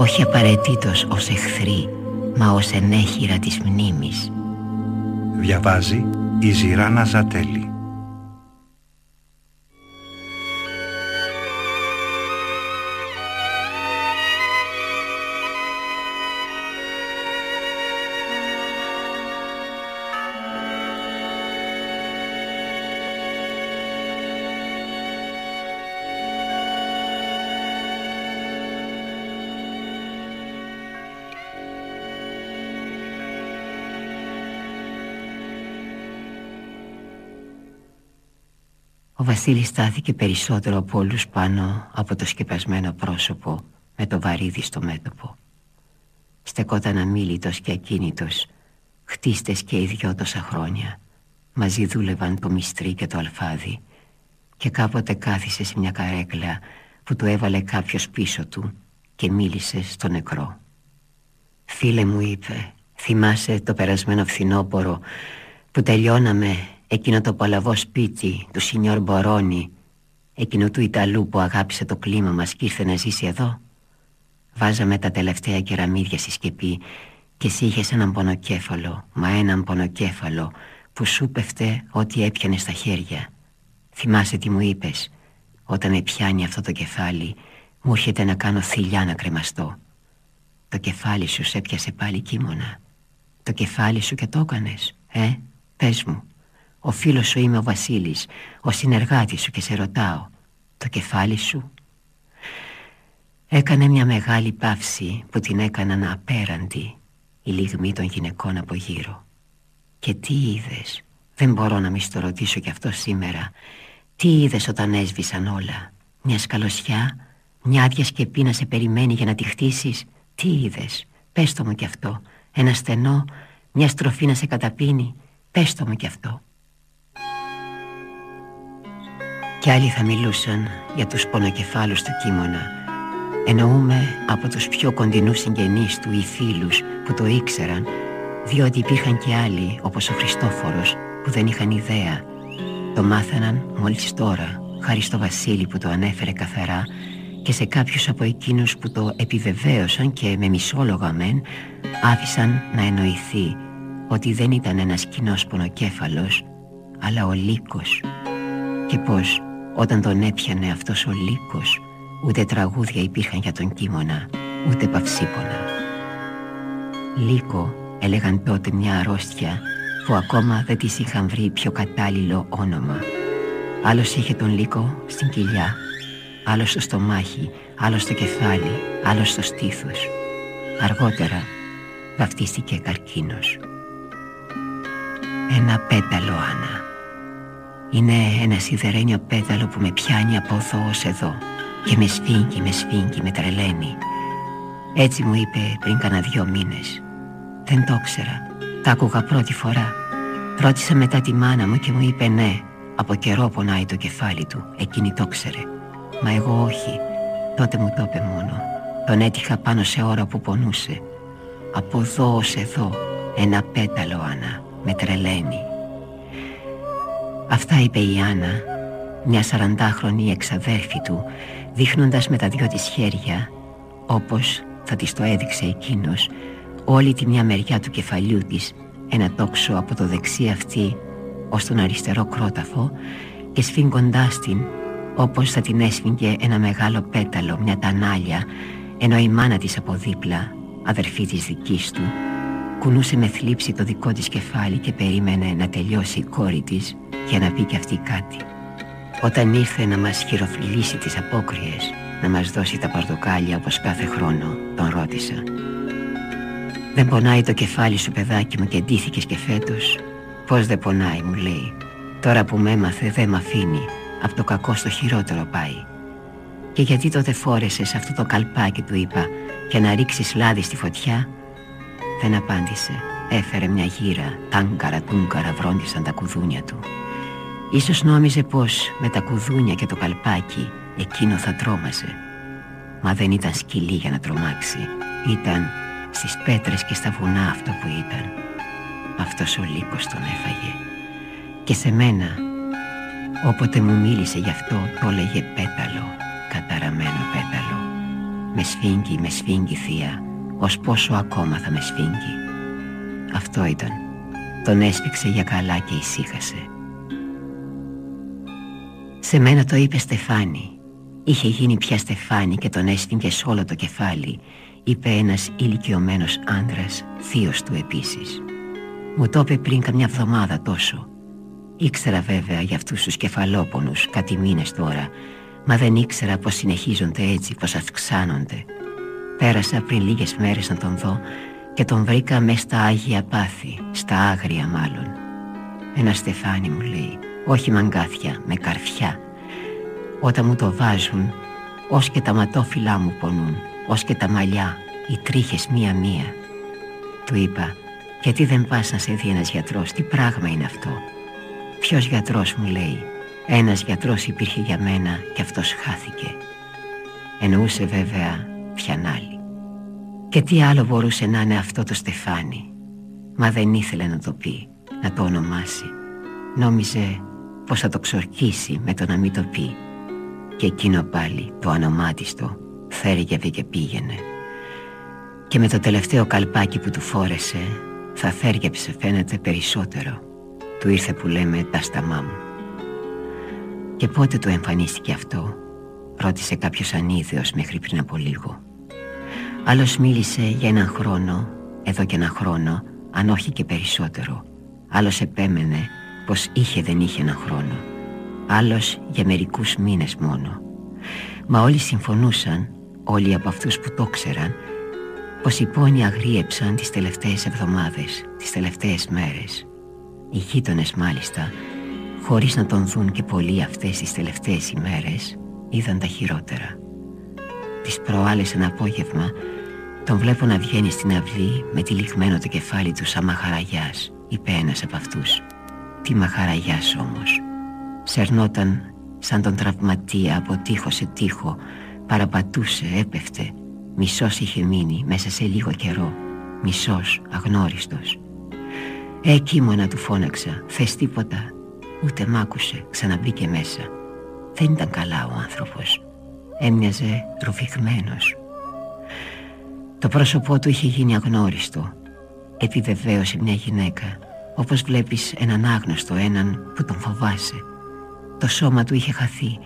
όχι απαραίτητος ως εχθροί, μα ως ενέχειρα της μνήμης. Διαβάζει η Ζηράνα Ζατέλη. Βασίλης στάθηκε περισσότερο από όλους πάνω από το σκεπασμένο πρόσωπο με το βαρύδι στο μέτωπο. Στεκόταν αμήλυτος και ακίνητος, χτίστες και οι δυο τόσα χρόνια. Μαζί δούλευαν το μυστρί και το αλφάδι και κάποτε κάθισε σε μια καρέκλα που του έβαλε κάποιος πίσω του και μίλησε στο νεκρό. «Φίλε μου» είπε, «θυμάσαι το περασμένο φθινόπορο που τελειώναμε Εκείνο το παλαβό σπίτι του Σινιόρ Μπορόνι Εκείνο του Ιταλού που αγάπησε το κλίμα μας και ήρθε να ζήσει εδώ Βάζαμε τα τελευταία κεραμίδια στη σκεπή Και εσύ είχες έναν πονοκέφαλο Μα έναν πονοκέφαλο Που σου πέφτε ό,τι έπιανε στα χέρια. Θυμάσαι τι μου είπες Όταν επιάνει αυτό το κεφάλι Μου έρχεται να κάνω θηλιά να κρεμαστώ. Το κεφάλι σου σε έπιασε πάλι κίμωνα Το κεφάλι σου και το έκανες Ε, πες μου ο φίλος σου είμαι ο Βασίλης Ο συνεργάτης σου και σε ρωτάω Το κεφάλι σου; Έκανε μια μεγάλη παύση Που την έκαναν απέραντη Η λιγμή των γυναικών από γύρω. Και τι είδες; Δεν μπορώ να μη στο ρωτήσω κι αυτό σήμερα. Τι είδες όταν έσβησαν όλα; Μια σκαλωσιά; Μια άδεια σκεπή να σε περιμένει για να τη χτίσεις; Τι είδες; Πες το μου κι αυτό. Ένα στενό; Μια στροφή να σε καταπίνει; Πες το μου κι αυτό Κι άλλοι θα μιλούσαν για τους πονοκεφάλους του κίμωνα Εννοούμε από τους πιο κοντινούς συγγενείς του ή φίλους που το ήξεραν Διότι υπήρχαν και άλλοι όπως ο Χριστόφορος που δεν είχαν ιδέα. Το μάθαναν μόλις τώρα χάρη στο Βασίλη που το ανέφερε καθαρά και σε κάποιους από εκείνους που το επιβεβαίωσαν και με μισόλογα μεν άφησαν να εννοηθεί ότι δεν ήταν ένας κοινός πονοκέφαλος αλλά ο λύκος. Και πως όταν τον έπιανε αυτός ο λύκος Ούτε τραγούδια υπήρχαν για τον κίμωνα Ούτε παυσίπονα. Λύκο έλεγαν τότε μια αρρώστια Που ακόμα δεν της είχαν βρει πιο κατάλληλο όνομα. Άλλος είχε τον λύκο στην κοιλιά Άλλος στο στομάχι Άλλος στο κεφάλι Άλλος στο στήθος. Αργότερα βαφτίστηκε καρκίνος. Ένα πέταλο Άννα είναι ένα σιδερένιο πέταλο που με πιάνει από εδώ ως εδώ. Και με σφίγγει, με σφίγγει, με τρελαίνει. Έτσι μου είπε πριν κάνα δυο μήνες. Δεν το ήξερα, τα άκουγα πρώτη φορά. Ρώτησα μετά τη μάνα μου και μου είπε ναι. Από καιρό πονάει το κεφάλι του, εκείνη το ξέρε Μα εγώ όχι, τότε μου το είπε μόνο. Τον έτυχα πάνω σε ώρα που πονούσε. Από εδώ ως εδώ, ένα πέταλο Άννα, με τρελαίνει Αυτά είπε η Άννα, μια σαραντάχρονη εξαδέρφη του, δείχνοντας με τα δυο της χέρια, όπως θα της το έδειξε εκείνος, όλη τη μια μεριά του κεφαλιού της, ένα τόξο από το δεξί αυτή ως τον αριστερό κρόταφο και σφίγγοντάς την, όπως θα την έσφιγγε ένα μεγάλο πέταλο, μια τανάλια, ενώ η μάνα της από δίπλα, αδερφή της δικής του, κουνούσε με θλίψη το δικό της κεφάλι και περίμενε να τελειώσει η κόρη της για να πει κι αυτή κάτι. Όταν ήρθε να μας χειροφιλήσει τις απόκριες, να μας δώσει τα πορτοκάλια όπως κάθε χρόνο, τον ρώτησα. «Δεν πονάει το κεφάλι σου παιδάκι μου και ντύθηκες και φέτος» «Πώς δεν πονάει» μου λέει. «Τώρα που με έμαθε δεν μ' αφήνει, από το κακό στο χειρότερο πάει» Και γιατί τότε φόρεσες αυτό το καλπάκι του είπα Και να ρίξεις λάδι στη φωτιά; Δεν απάντησε. Έφερε μια γύρα. Τάγκαρα τούγκαρα βρόντισαν τα κουδούνια του Ίσως νόμιζε πως με τα κουδούνια και το καλπάκι Εκείνο θα τρόμαζε. Μα δεν ήταν σκυλή για να τρομάξει. Ήταν στις πέτρες και στα βουνά αυτό που ήταν. Αυτός ο λύκος τον έφαγε. Και σε μένα Όποτε μου μίλησε γι' αυτό το έλεγε πέταλο Καταραμένο πέταλο. Με σφίγγει, με σφίγγει θεία. Ως πόσο ακόμα θα με σφίγγει Αυτό ήταν. Τον έσπιξε για καλά και ησύχασε Σε μένα το είπε Στεφάνη Είχε γίνει πια στεφάνι και τον έσφιγγε σ' όλο το κεφάλι είπε ένας ηλικιωμένος άντρας, θείος του επίσης. Μου το είπε πριν καμιά εβδομάδα τόσο. Ήξερα βέβαια για αυτούς τους κεφαλόπονους κάτι μήνες τώρα, μα δεν ήξερα πως συνεχίζονται έτσι, πως αυξάνονται. Πέρασα πριν λίγες μέρες να τον δω και τον βρήκα μέσα στα Άγια Πάθη, στα Άγρια μάλλον. Ένα στεφάνι μου λέει, όχι μαγκάθια, με καρφιά. Όταν μου το βάζουν, ως και τα ματόφυλά μου πονούν, ως και τα μαλλιά, οι τρίχες μία-μία. Του είπα, γιατί δεν πας να σε δει ένας γιατρός, τι πράγμα είναι αυτό; Ποιος γιατρός μου λέει, ένας γιατρός υπήρχε για μένα και αυτός χάθηκε. Εννοούσε βέβαια ποιαν άλλη. Και τι άλλο μπορούσε να είναι αυτό το στεφάνι; Μα δεν ήθελε να το πει, να το ονομάσει. Νόμιζε πως θα το ξορκίσει με το να μην το πει. Και εκείνο πάλι το ανομάτιστο θέργευε και πήγαινε. Και με το τελευταίο καλπάκι που του φόρεσε θα θέργεψε φαίνεται περισσότερο του ήρθε που λέμε τα σταμά μου. Και πότε του εμφανίστηκε αυτό ρώτησε κάποιος ανίδεος μέχρι πριν από λίγο. Άλλος μίλησε για έναν χρόνο εδώ και ένα χρόνο αν όχι και περισσότερο. Άλλος επέμενε πως είχε δεν είχε έναν χρόνο άλλος για μερικούς μήνες μόνο. Μα όλοι συμφωνούσαν, όλοι από αυτούς που το ξέραν, πως οι πόνοι αγρίεψαν τις τελευταίες εβδομάδες, τις τελευταίες μέρες. Οι γείτονες μάλιστα, χωρίς να τον δουν και πολλοί αυτές τις τελευταίες ημέρες, είδαν τα χειρότερα. Τις προάλλες ένα απόγευμα, τον βλέπω να βγαίνει στην αυλή με τυλιγμένο το κεφάλι του σαν μαχαραγιάς, είπε ένας από αυτούς. Τι μαχαραγιάς όμως. Σερνόταν σαν τον τραυματία από τείχο σε τείχο παραπατούσε, έπεφτε. Μισός είχε μείνει μέσα σε λίγο καιρό. Μισός, αγνώριστος. Εκεί μόνα του φώναξα. Θες τίποτα ούτε μ' άκουσε, ξαναμπήκε μέσα. Δεν ήταν καλά ο άνθρωπος. Έμοιαζε ρουφηγμένος. Το πρόσωπό του είχε γίνει αγνώριστο. Επιβεβαίωσε μια γυναίκα όπως βλέπεις έναν άγνωστο, έναν που τον φοβάσαι. Το σώμα του είχε χαθεί.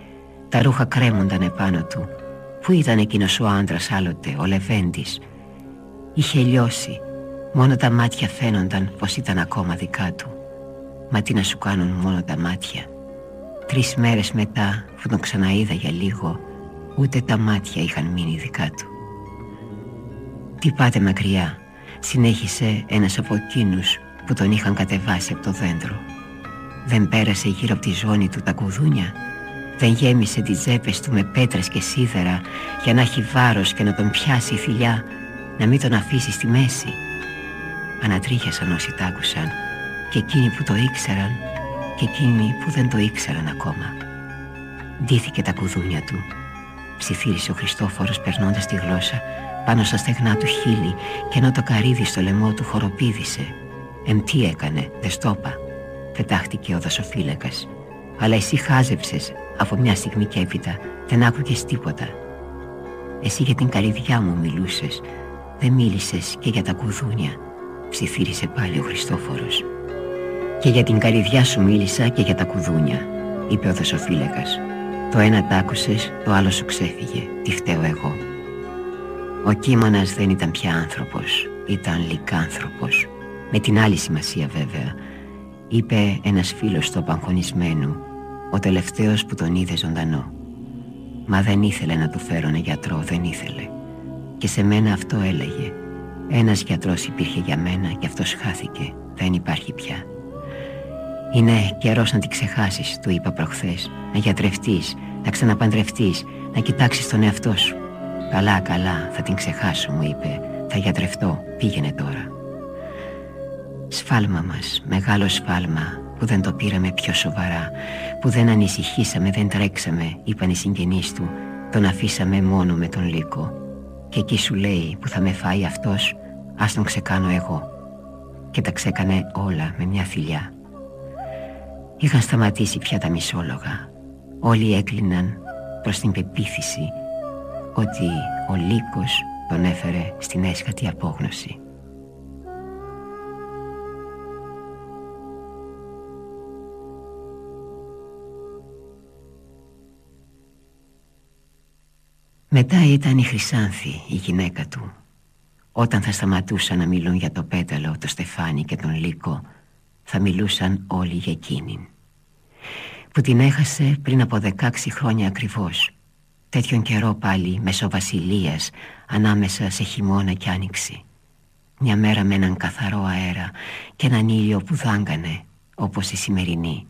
Τα ρούχα κρέμονταν επάνω του. Πού ήταν εκείνος ο άντρας άλλοτε, ο Λεβέντης; Είχε λιώσει. Μόνο τα μάτια φαίνονταν πως ήταν ακόμα δικά του. Μα τι να σου κάνουν μόνο τα μάτια. Τρεις μέρες μετά που τον ξαναείδα για λίγο Ούτε τα μάτια είχαν μείνει δικά του. Τι πάτε μακριά Συνέχισε ένας από εκείνους που τον είχαν κατεβάσει από το δέντρο. Δεν πέρασε γύρω από τη ζώνη του τα κουδούνια. Δεν γέμισε τις τσέπες του με πέτρες και σίδερα Για να έχει βάρος και να τον πιάσει η θηλιά Να μην τον αφήσει στη μέση. Ανατρίχιασαν όσοι τ' άκουσαν Και εκείνοι που το ήξεραν Και εκείνοι που δεν το ήξεραν ακόμα. Ντύθηκε τα κουδούνια του. Ψιθύρισε ο Χριστόφορος περνώντας τη γλώσσα πάνω στα στεγνά του χείλη και ενώ το καρύδι στο λαιμό του χοροπήδησε. Εμ τι έκανε, δεν στόπα πετάχτηκε ο δασοφύλακας. Αλλά εσύ χάζεψες από μια στιγμή και έπειτα, δεν άκουγες τίποτα. Εσύ για την καρδιά μου μιλούσες, δεν μίλησες και για τα κουδούνια, ψιθύρισε πάλι ο Χριστόφορος. Και για την καρδιά σου μίλησα και για τα κουδούνια, είπε ο δασοφύλακας. Το ένα τ' άκουσες, το άλλο σου ξέφυγε, τι φταίω εγώ. Ο Κίμωνας δεν ήταν πια άνθρωπος, ήταν λικάνθρωπος. Με την άλλη σημασία βέβαια, είπε ένας φίλος του απαγχωνισμένου, ο τελευταίος που τον είδε ζωντανό. Μα δεν ήθελε να του φέρω ένα γιατρό, δεν ήθελε. Και σε μένα αυτό έλεγε. Ένας γιατρός υπήρχε για μένα και αυτός χάθηκε, δεν υπάρχει πια. Είναι καιρός να τη ξεχάσεις, του είπα προχθές, να γιατρευτείς, να ξαναπαντρευτείς, Να κοιτάξεις τον εαυτό σου Καλά καλά θα την ξεχάσω μου είπε Θα γιατρευτώ πήγαινε τώρα Σφάλμα μας Μεγάλο σφάλμα που δεν το πήραμε πιο σοβαρά Που δεν ανησυχήσαμε δεν τρέξαμε Είπαν οι συγγενείς του Τον αφήσαμε μόνο με τον λύκο. Και εκεί σου λέει που θα με φάει αυτός Ας τον ξεκάνω εγώ Και τα ξέκανε όλα με μια θηλιά Είχαν σταματήσει πια τα μισόλογα. Όλοι έκλειναν προς την πεποίθηση ότι ο λύκος τον έφερε στην έσχατη απόγνωση. Μετά ήταν η Χρυσάνθη, η γυναίκα του. Όταν θα σταματούσαν να μιλούν για το πέταλο, το στεφάνι και τον λύκο, θα μιλούσαν όλοι για εκείνην. Που την έχασε πριν από 16 χρόνια ακριβώς τέτοιον καιρό πάλι μεσοβασιλείας ανάμεσα σε χειμώνα και άνοιξη μια μέρα με έναν καθαρό αέρα και έναν ήλιο που δάγκανε όπως η σημερινή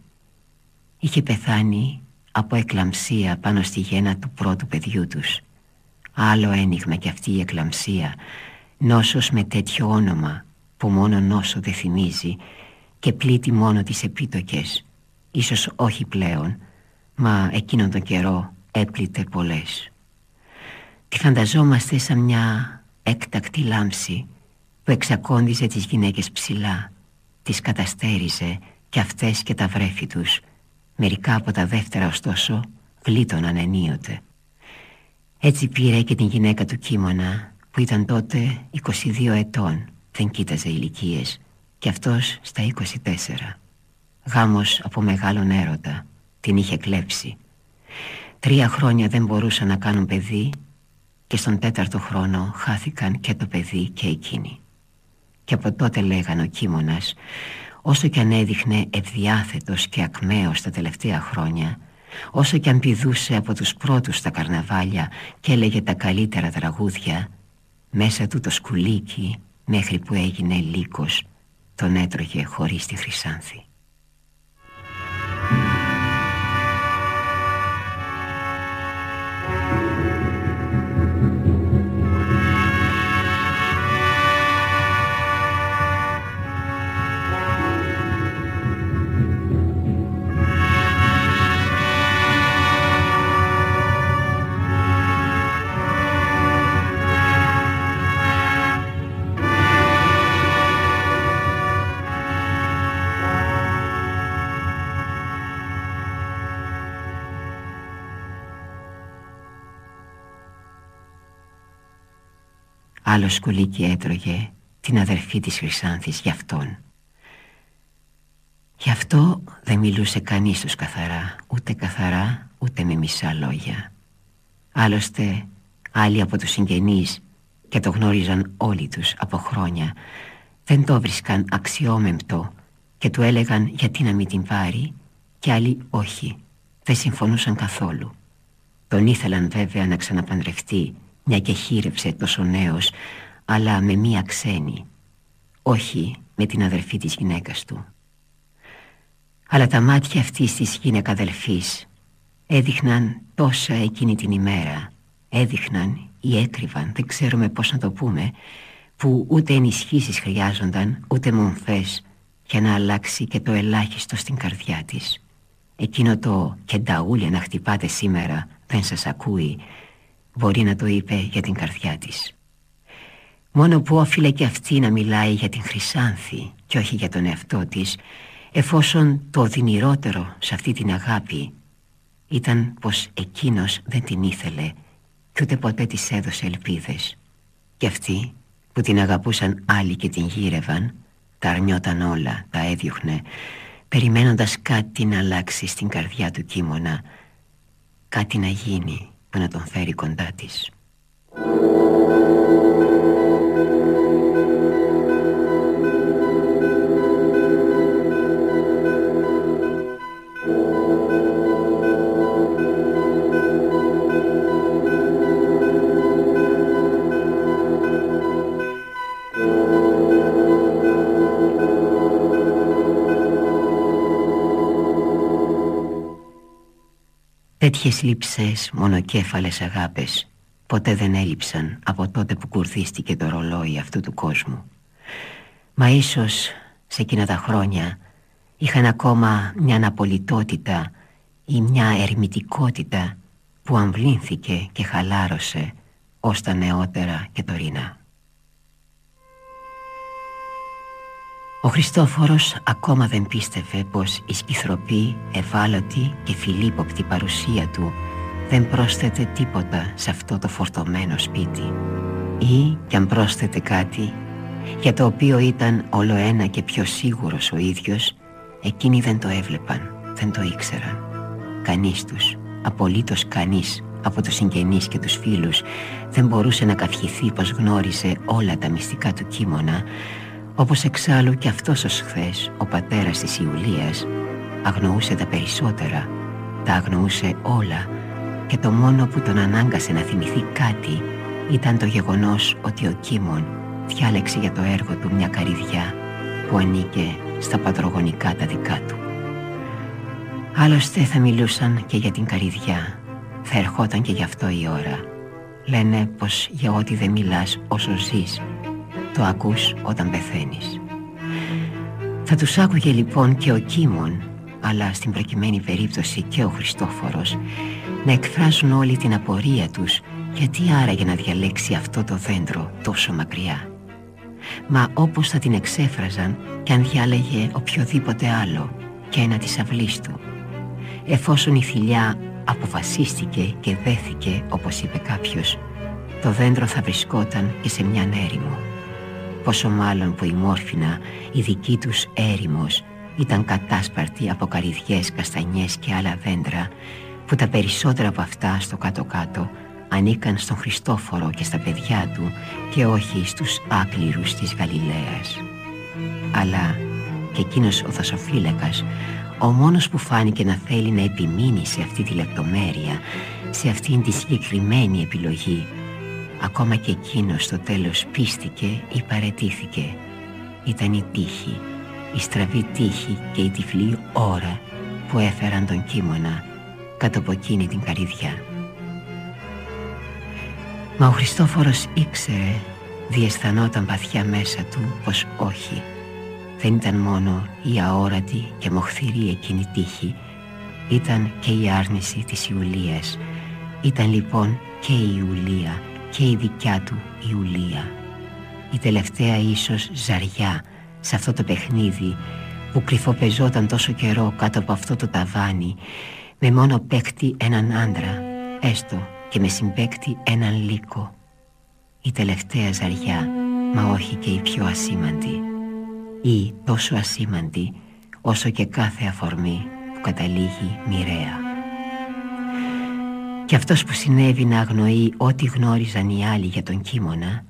είχε πεθάνει από εκλαμψία πάνω στη γέννα του πρώτου παιδιού τους άλλο ένιγμα κι αυτή η εκλαμψία νόσος με τέτοιο όνομα που μόνο νόσο δεν θυμίζει και πλήττει μόνο τις επίτοκες ίσως όχι πλέον μα εκείνον τον καιρό έπλητε πολλές. Τη φανταζόμαστε σαν μια έκτακτη λάμψη που εξακόντιζε τις γυναίκες ψηλά, τις καταστέριζε και αυτές και τα βρέφη τους. Μερικά από τα δεύτερα ωστόσο γλίτωναν ενίοτε. Έτσι πήρε και την γυναίκα του Κίμωνα που ήταν τότε 22 ετών, δεν κοίταζε ηλικίες και αυτός στα 24. Γάμος από μεγάλον έρωτα, την είχε κλέψει Τρία χρόνια δεν μπορούσαν να κάνουν παιδί και στον τέταρτο χρόνο χάθηκαν και το παιδί και εκείνη. Και από τότε λέγανε ο Κίμωνας, όσο κι αν έδειχνε ευδιάθετος και ακμαίος τα τελευταία χρόνια, όσο κι αν πηδούσε από τους πρώτους στα καρναβάλια και έλεγε τα καλύτερα τραγούδια, μέσα του το σκουλίκι μέχρι που έγινε λύκος τον έτρωγε χωρίς τη χρυσάνθη. Άλλο σκουλίκι έτρωγε την αδερφή της Χρυσάνθης για αυτόν. Γι' αυτό δεν μιλούσε κανείς τους καθαρά, ούτε καθαρά, ούτε με μισά λόγια. Άλλωστε, άλλοι από τους συγγενείς, και το γνώριζαν όλοι τους από χρόνια, δεν το βρίσκαν αξιόμεμπτο και του έλεγαν γιατί να μην την πάρει και άλλοι όχι, δεν συμφωνούσαν καθόλου. Τον ήθελαν βέβαια να ξαναπαντρευτεί μια και χείρεψε τόσο νέος αλλά με μία ξένη όχι με την αδερφή της γυναίκας του. Αλλά τα μάτια αυτής της γυναικαδελφής έδειχναν τόσα εκείνη την ημέρα έδειχναν ή έκρυβαν δεν ξέρουμε πως να το πούμε που ούτε ενισχύσεις χρειάζονταν ούτε μομφές για να αλλάξει και το ελάχιστο στην καρδιά της. Εκείνο το «κενταούλια να χτυπάτε σήμερα δεν σας ακούει» Μπορεί να το είπε για την καρδιά της. Μόνο που όφιλε και αυτή να μιλάει για την Χρυσάνθη Και όχι για τον εαυτό της Εφόσον το οδυνηρότερο σε αυτή την αγάπη Ήταν πως εκείνος δεν την ήθελε Και ούτε ποτέ της έδωσε ελπίδες. Και αυτοί που την αγαπούσαν άλλοι και την γύρευαν Τα αρνιόταν όλα, τα έδιωχνε Περιμένοντας κάτι να αλλάξει στην καρδιά του κίμωνα Κάτι να γίνει. που να τον φέρει κοντά της. Τέτοιες λήψες, μονοκέφαλες αγάπες ποτέ δεν έλειψαν από τότε που κουρδίστηκε το ρολόι αυτού του κόσμου. Μα ίσως σε εκείνα τα χρόνια είχαν ακόμα μια αναπολιτότητα ή μια ερμητικότητα που αμβλήνθηκε και χαλάρωσε ως τα νεότερα και τωρινά. Ο Χριστόφορος ακόμα δεν πίστευε πως η σκυθροπή, ευάλωτη και φιλίποπτη παρουσία του δεν πρόσθεται τίποτα σε αυτό το φορτωμένο σπίτι. Ή κι αν πρόσθεται κάτι για το οποίο ήταν όλο ένα και πιο σίγουρος ο ίδιος εκείνοι δεν το έβλεπαν, δεν το ήξεραν. Κανείς τους, απολύτως κανείς από τους συγγενείς και τους φίλους δεν μπορούσε να καυχηθεί πως γνώρισε όλα τα μυστικά του κείμωνα όπως εξάλλου και αυτός ως χθες ο πατέρας της Ιουλίας αγνοούσε τα περισσότερα, τα αγνοούσε όλα και το μόνο που τον ανάγκασε να θυμηθεί κάτι ήταν το γεγονός ότι ο Κίμων διάλεξε για το έργο του μια καρυδιά που ανήκε στα πατρογονικά τα δικά του. Άλλωστε θα μιλούσαν και για την καρυδιά, θα ερχόταν και γι' αυτό η ώρα. Λένε πως για ό,τι δεν μιλάς όσο ζεις, το ακούς όταν πεθαίνεις. Θα τους άκουγε λοιπόν και ο Κίμων, αλλά στην προκειμένη περίπτωση και ο Χριστόφορος, να εκφράζουν όλη την απορία τους γιατί άραγε να διαλέξει αυτό το δέντρο τόσο μακριά. Μα όπως θα την εξέφραζαν κι αν διάλεγε οποιοδήποτε άλλο και ένα της αυλής του. Εφόσον η θηλιά αποφασίστηκε και δέθηκε όπως είπε κάποιος, το δέντρο θα βρισκόταν και σε μια έρημο. Πόσο μάλλον που η μόρφινα, η δική τους έρημος, ήταν κατάσπαρτη από καρυδιές, καστανιές και άλλα δέντρα που τα περισσότερα από αυτά στο κάτω-κάτω ανήκαν στον Χριστόφορο και στα παιδιά του και όχι στους άκληρους της Γαλιλαίας. Αλλά και εκείνος ο δασοφύλακας, ο μόνος που φάνηκε να θέλει να επιμείνει σε αυτή τη λεπτομέρεια, σε αυτήν τη συγκεκριμένη επιλογή, ακόμα και εκείνος στο τέλος πίστηκε ή παρετήθηκε. Ήταν η τύχη, η στραβή τύχη και η τυφλή ώρα που έφεραν τον κείμονα κάτω από εκείνη την καρύδια. Μα ο Χριστόφορος ήξερε, διαισθανόταν βαθιά μέσα του πως όχι. Δεν ήταν μόνο η αόρατη και μοχθηρή εκείνη τύχη, ήταν και η άρνηση της Ιουλίας. Ήταν λοιπόν και η Ιουλία και η δικιά του Ιουλία. Η τελευταία ίσως ζαριά σε αυτό το παιχνίδι που κρυφοπεζόταν τόσο καιρό κάτω από αυτό το ταβάνι με μόνο παίκτη έναν άντρα, έστω και με συμπέκτη έναν λύκο. Η τελευταία ζαριά, μα όχι και η πιο ασήμαντη. Ή τόσο ασήμαντη όσο και κάθε αφορμή που καταλήγει μοιραία. Και αυτός που συνέβη να αγνοεί ό,τι γνώριζαν οι άλλοι για τον κίμωνα,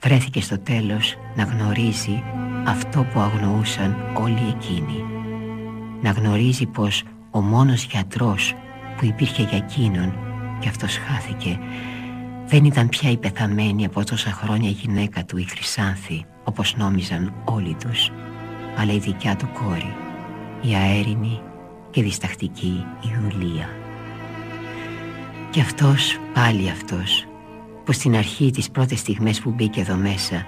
βρέθηκε στο τέλος να γνωρίζει αυτό που αγνοούσαν όλοι εκείνοι. Να γνωρίζει πως ο μόνος γιατρός που υπήρχε για εκείνον και αυτός χάθηκε δεν ήταν πια η πεθαμένη από τόσα χρόνια γυναίκα του η Χρυσάνθη όπως νόμιζαν όλοι τους αλλά η δικιά του κόρη η αέρινη και διστακτική Ιουλία και αυτός πάλι αυτός που στην αρχή τις πρώτες στιγμές που μπήκε εδώ μέσα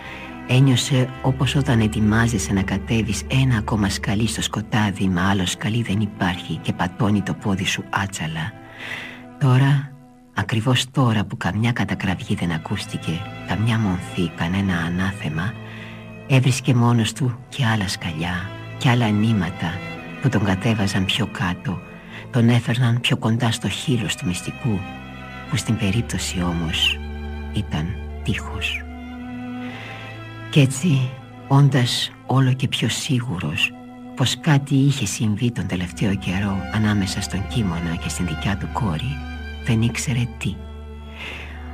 Ένιωσε όπως όταν ετοιμάζεσαι να κατέβεις ένα ακόμα σκαλί στο σκοτάδι Μα άλλο σκαλί δεν υπάρχει και πατώνει το πόδι σου άτσαλα. Τώρα, ακριβώς τώρα που καμιά κατακραυγή δεν ακούστηκε Καμιά μονθή, κανένα ανάθεμα Έβρισκε μόνος του και άλλα σκαλιά και άλλα νήματα που τον κατέβαζαν πιο κάτω Τον έφερναν πιο κοντά στο χείλος του μυστικού Που στην περίπτωση όμως ήταν τείχος κι έτσι, όντας όλο και πιο σίγουρος πως κάτι είχε συμβεί τον τελευταίο καιρό ανάμεσα στον Κίμωνα και στην δικιά του κόρη, δεν ήξερε τι.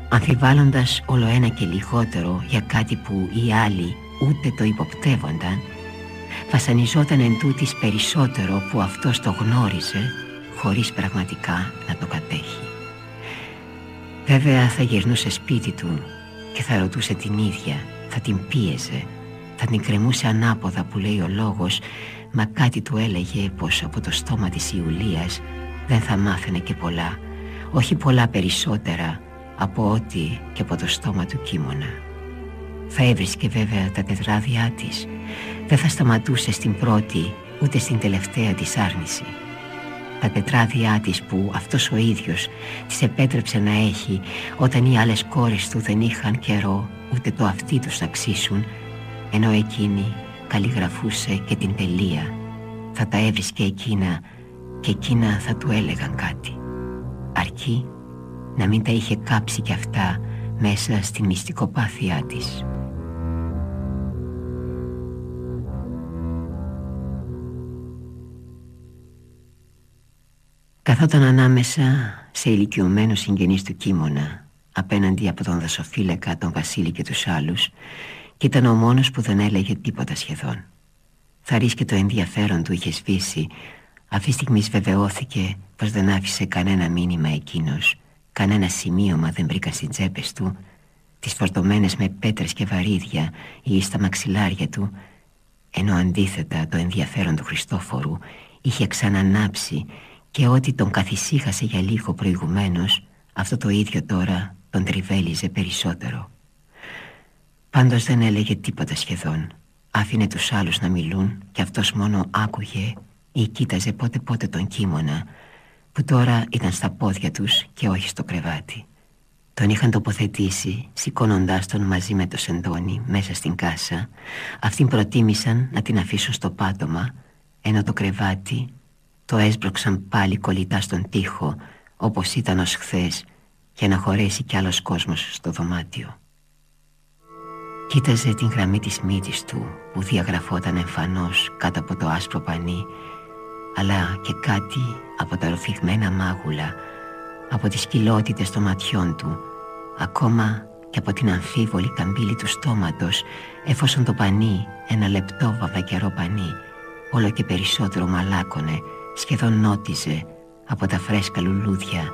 Αμφιβάλλοντας όλο ένα και λιγότερο για κάτι που οι άλλοι ούτε το υποπτεύονταν, βασανιζόταν εν τούτης περισσότερο που αυτός το γνώριζε χωρίς πραγματικά να το κατέχει. Βέβαια θα γυρνούσε σπίτι του και θα ρωτούσε την ίδια θα την πίεζε, θα την κρεμούσε ανάποδα που λέει ο λόγος, μα κάτι του έλεγε πως από το στόμα της Ιουλίας δεν θα μάθαινε και πολλά, όχι πολλά περισσότερα από ό,τι και από το στόμα του κίμωνα. Θα έβρισκε βέβαια τα τετράδια της, δεν θα σταματούσε στην πρώτη ούτε στην τελευταία της άρνηση. Τα τετράδια της που αυτός ο ίδιος της επέτρεψε να έχει όταν οι άλλες κόρες του δεν είχαν καιρό ούτε το αυτί τους να ξύσουν ενώ εκείνη καλλιγραφούσε και την τελεία θα τα έβρισκε εκείνα και εκείνα θα του έλεγαν κάτι αρκεί να μην τα είχε κάψει κι αυτά μέσα στην μυστικοπάθειά της. Καθόταν ανάμεσα σε ηλικιωμένους συγγενείς του Κίμωνα απέναντι από τον δασοφύλακα, τον Βασίλη και τους άλλους και ήταν ο μόνος που δεν έλεγε τίποτα σχεδόν. Θα ρίσκε το ενδιαφέρον του είχε σβήσει αυτή τη στιγμή βεβαιώθηκε πως δεν άφησε κανένα μήνυμα εκείνος Κανένα σημείωμα δεν βρήκα στις τσέπες του Τις φορτωμένες με πέτρες και βαρύδια ή στα μαξιλάρια του Ενώ αντίθετα το ενδιαφέρον του Χριστόφορου είχε ξανανάψει Και ό,τι τον καθησύχασε για λίγο προηγουμένως Αυτό το ίδιο τώρα τον τριβέλιζε περισσότερο. Πάντως δεν έλεγε τίποτα σχεδόν. Άφηνε τους άλλους να μιλούν και αυτός μόνο άκουγε ή κοίταζε πότε πότε τον κίμωνα που τώρα ήταν στα πόδια τους και όχι στο κρεβάτι. Τον είχαν τοποθετήσει σηκώνοντάς τον μαζί με το σεντόνι μέσα στην κάσα. Αυτοί προτίμησαν να την αφήσουν στο πάτωμα Ενώ το κρεβάτι το έσπρωξαν πάλι κολλητά στον τοίχο Όπως ήταν ως χθες Για να χωρέσει κι άλλος κόσμος στο δωμάτιο. Κοίταζε την γραμμή της μύτης του Που διαγραφόταν εμφανώς κάτω από το άσπρο πανί αλλά και κάτι από τα ροφηγμένα μάγουλα, από τις κοιλότητες των ματιών του, ακόμα και από την αμφίβολη καμπύλη του στόματος, εφόσον το πανί, ένα λεπτό βαβακερό πανί, όλο και περισσότερο μαλάκωνε, σχεδόν νότιζε από τα φρέσκα λουλούδια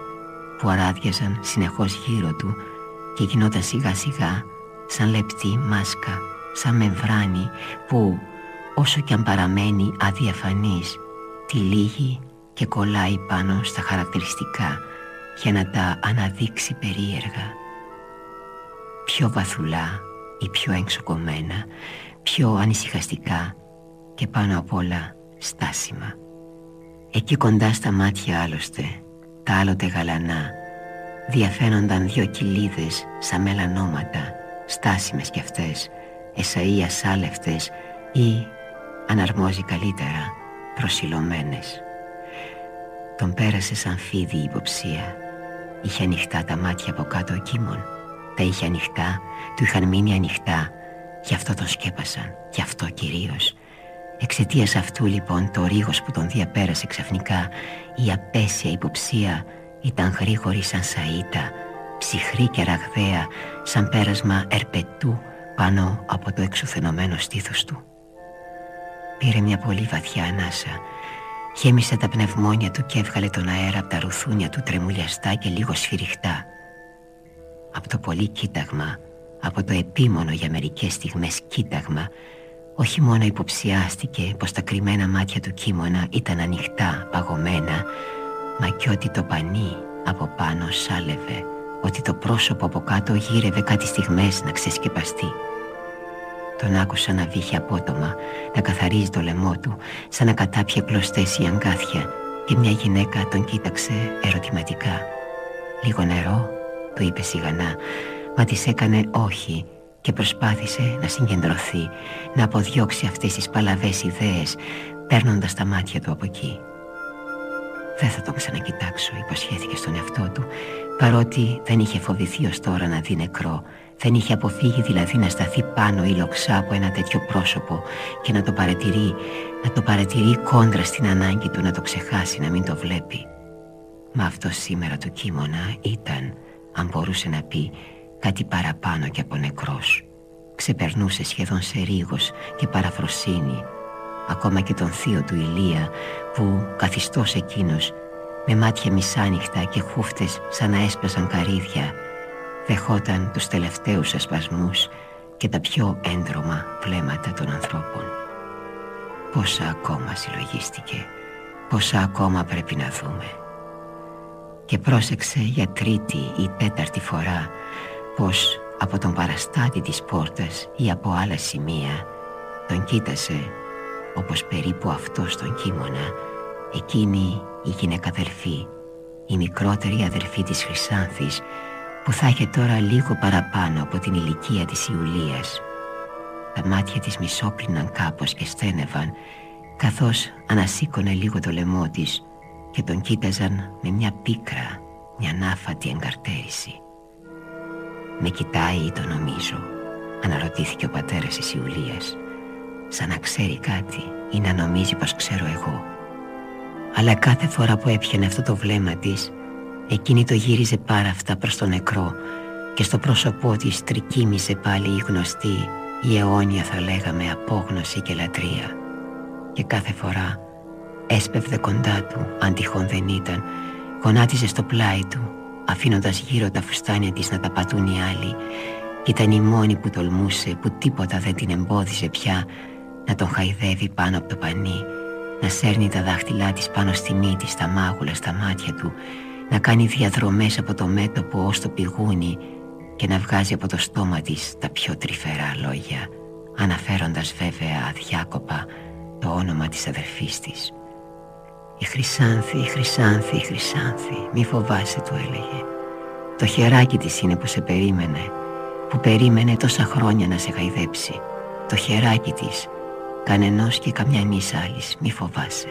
που αράδιαζαν συνεχώς γύρω του και γινόταν σιγά σιγά σαν λεπτή μάσκα, σαν μεμβράνη που όσο κι αν παραμένει αδιαφανής τυλίγει και κολλάει πάνω στα χαρακτηριστικά για να τα αναδείξει περίεργα. Πιο βαθουλά ή πιο εξοκομμένα, πιο ανησυχαστικά και πάνω απ' όλα στάσιμα. Εκεί κοντά στα μάτια άλλωστε, τα άλλοτε γαλανά, διαφαίνονταν δυο κοιλίδες σαν μελανόματα, στάσιμες κι αυτές, εσαΐ ασάλευτες ή, αν αρμόζει καλύτερα, προσιλωμένες. Τον πέρασε σαν φίδι η υποψία. Είχε ανοιχτά τα μάτια από κάτω ο κίμων. Τα είχε ανοιχτά, του είχαν μείνει ανοιχτά. Γι' αυτό τον σκέπασαν, γι' αυτό κυρίως. Εξαιτίας αυτού λοιπόν το ρίγος που τον διαπέρασε ξαφνικά, η απέσια υποψία ήταν γρήγορη σαν σαΐτα, ψυχρή και ραγδαία σαν πέρασμα ερπετού πάνω από το εξουθενωμένο στήθος του. Πήρε μια πολύ βαθιά ανάσα Γέμισε τα πνευμόνια του και έβγαλε τον αέρα από τα ρουθούνια του τρεμουλιαστά και λίγο σφυριχτά Από το πολύ κοίταγμα Από το επίμονο για μερικές στιγμές κοίταγμα Όχι μόνο υποψιάστηκε πως τα κρυμμένα μάτια του κίμωνα ήταν ανοιχτά, παγωμένα Μα και ότι το πανί από πάνω σάλευε Ότι το πρόσωπο από κάτω γύρευε κάτι στιγμές να ξεσκεπαστεί τον άκουσα να βύχει απότομα, να καθαρίζει το λαιμό του, σαν να κατάπιε κλωστές η αγκάθια και μια γυναίκα τον κοίταξε ερωτηματικά. «Λίγο νερό», του είπε σιγανά, μα της έκανε όχι και προσπάθησε να συγκεντρωθεί, να αποδιώξει αυτές τις παλαβές ιδέες, παίρνοντας τα μάτια του από εκεί. «Δεν θα τον ξανακοιτάξω», υποσχέθηκε στον εαυτό του, παρότι δεν είχε φοβηθεί ως τώρα να δει νεκρό, δεν είχε αποφύγει δηλαδή να σταθεί πάνω ή λοξά από ένα τέτοιο πρόσωπο και να το παρατηρεί, να το παρατηρεί κόντρα στην ανάγκη του να το ξεχάσει, να μην το βλέπει. Μα αυτό σήμερα το κίμωνα ήταν, αν μπορούσε να πει, κάτι παραπάνω και από νεκρός. Ξεπερνούσε σχεδόν σε ρίγος και παραφροσύνη, ακόμα και τον θείο του Ηλία που καθιστός εκείνος με μάτια μισάνυχτα και χούφτες σαν να έσπασαν καρύδια δεχόταν τους τελευταίους ασπασμούς και τα πιο έντρομα βλέμματα των ανθρώπων. Πόσα ακόμα συλλογίστηκε, πόσα ακόμα πρέπει να δούμε. και πρόσεξε για τρίτη ή τέταρτη φορά πως από τον παραστάτη της πόρτας ή από άλλα σημεία τον κοίτασε όπως περίπου αυτός τον κίμωνα εκείνη η γυναικαδελφή η μικρότερη αδελφή της Χρυσάνθης που θα είχε τώρα λίγο παραπάνω από την ηλικία της Ιουλίας. Τα μάτια της μισόπλυναν κάπως και στένευαν καθώς ανασήκωνε λίγο το λαιμό της και τον κοίταζαν με μια πίκρα, μια νάφατη εγκαρτέρηση. «Με κοιτάει ή το νομίζω», αναρωτήθηκε ο πατέρας της Ιουλίας, σαν να ξέρει κάτι ή να νομίζει πως ξέρω εγώ. Αλλά κάθε φορά που έπιανε αυτό το βλέμμα της, εκείνη το γύριζε πάρα αυτά προς τον νεκρό και στο πρόσωπό της τρικίμησε πάλι η γνωστή, η αιώνια θα λέγαμε απόγνωση και λατρεία. Και κάθε φορά έσπευδε κοντά του, αν τυχόν δεν ήταν, γονάτιζε στο πλάι του, αφήνοντας γύρω τα φουστάνια της να τα πατούν οι άλλοι και ήταν η μόνη που τολμούσε, που τίποτα δεν την εμπόδιζε πια να τον χαϊδεύει πάνω από το πανί να σέρνει τα δάχτυλά της πάνω στη μύτη, στα μάγουλα, στα μάτια του να κάνει διαδρομές από το μέτωπο ως το πηγούνι και να βγάζει από το στόμα της τα πιο τρυφερά λόγια αναφέροντας βέβαια αδιάκοπα το όνομα της αδερφής της. «Η Χρυσάνθη, η Χρυσάνθη, η Χρυσάνθη, μη φοβάσαι» του έλεγε. «Το χεράκι της είναι που σε περίμενε, που περίμενε τόσα χρόνια να σε χαϊδέψει. Το χεράκι της, κανενός και καμιά νης άλλης, μη φοβάσαι».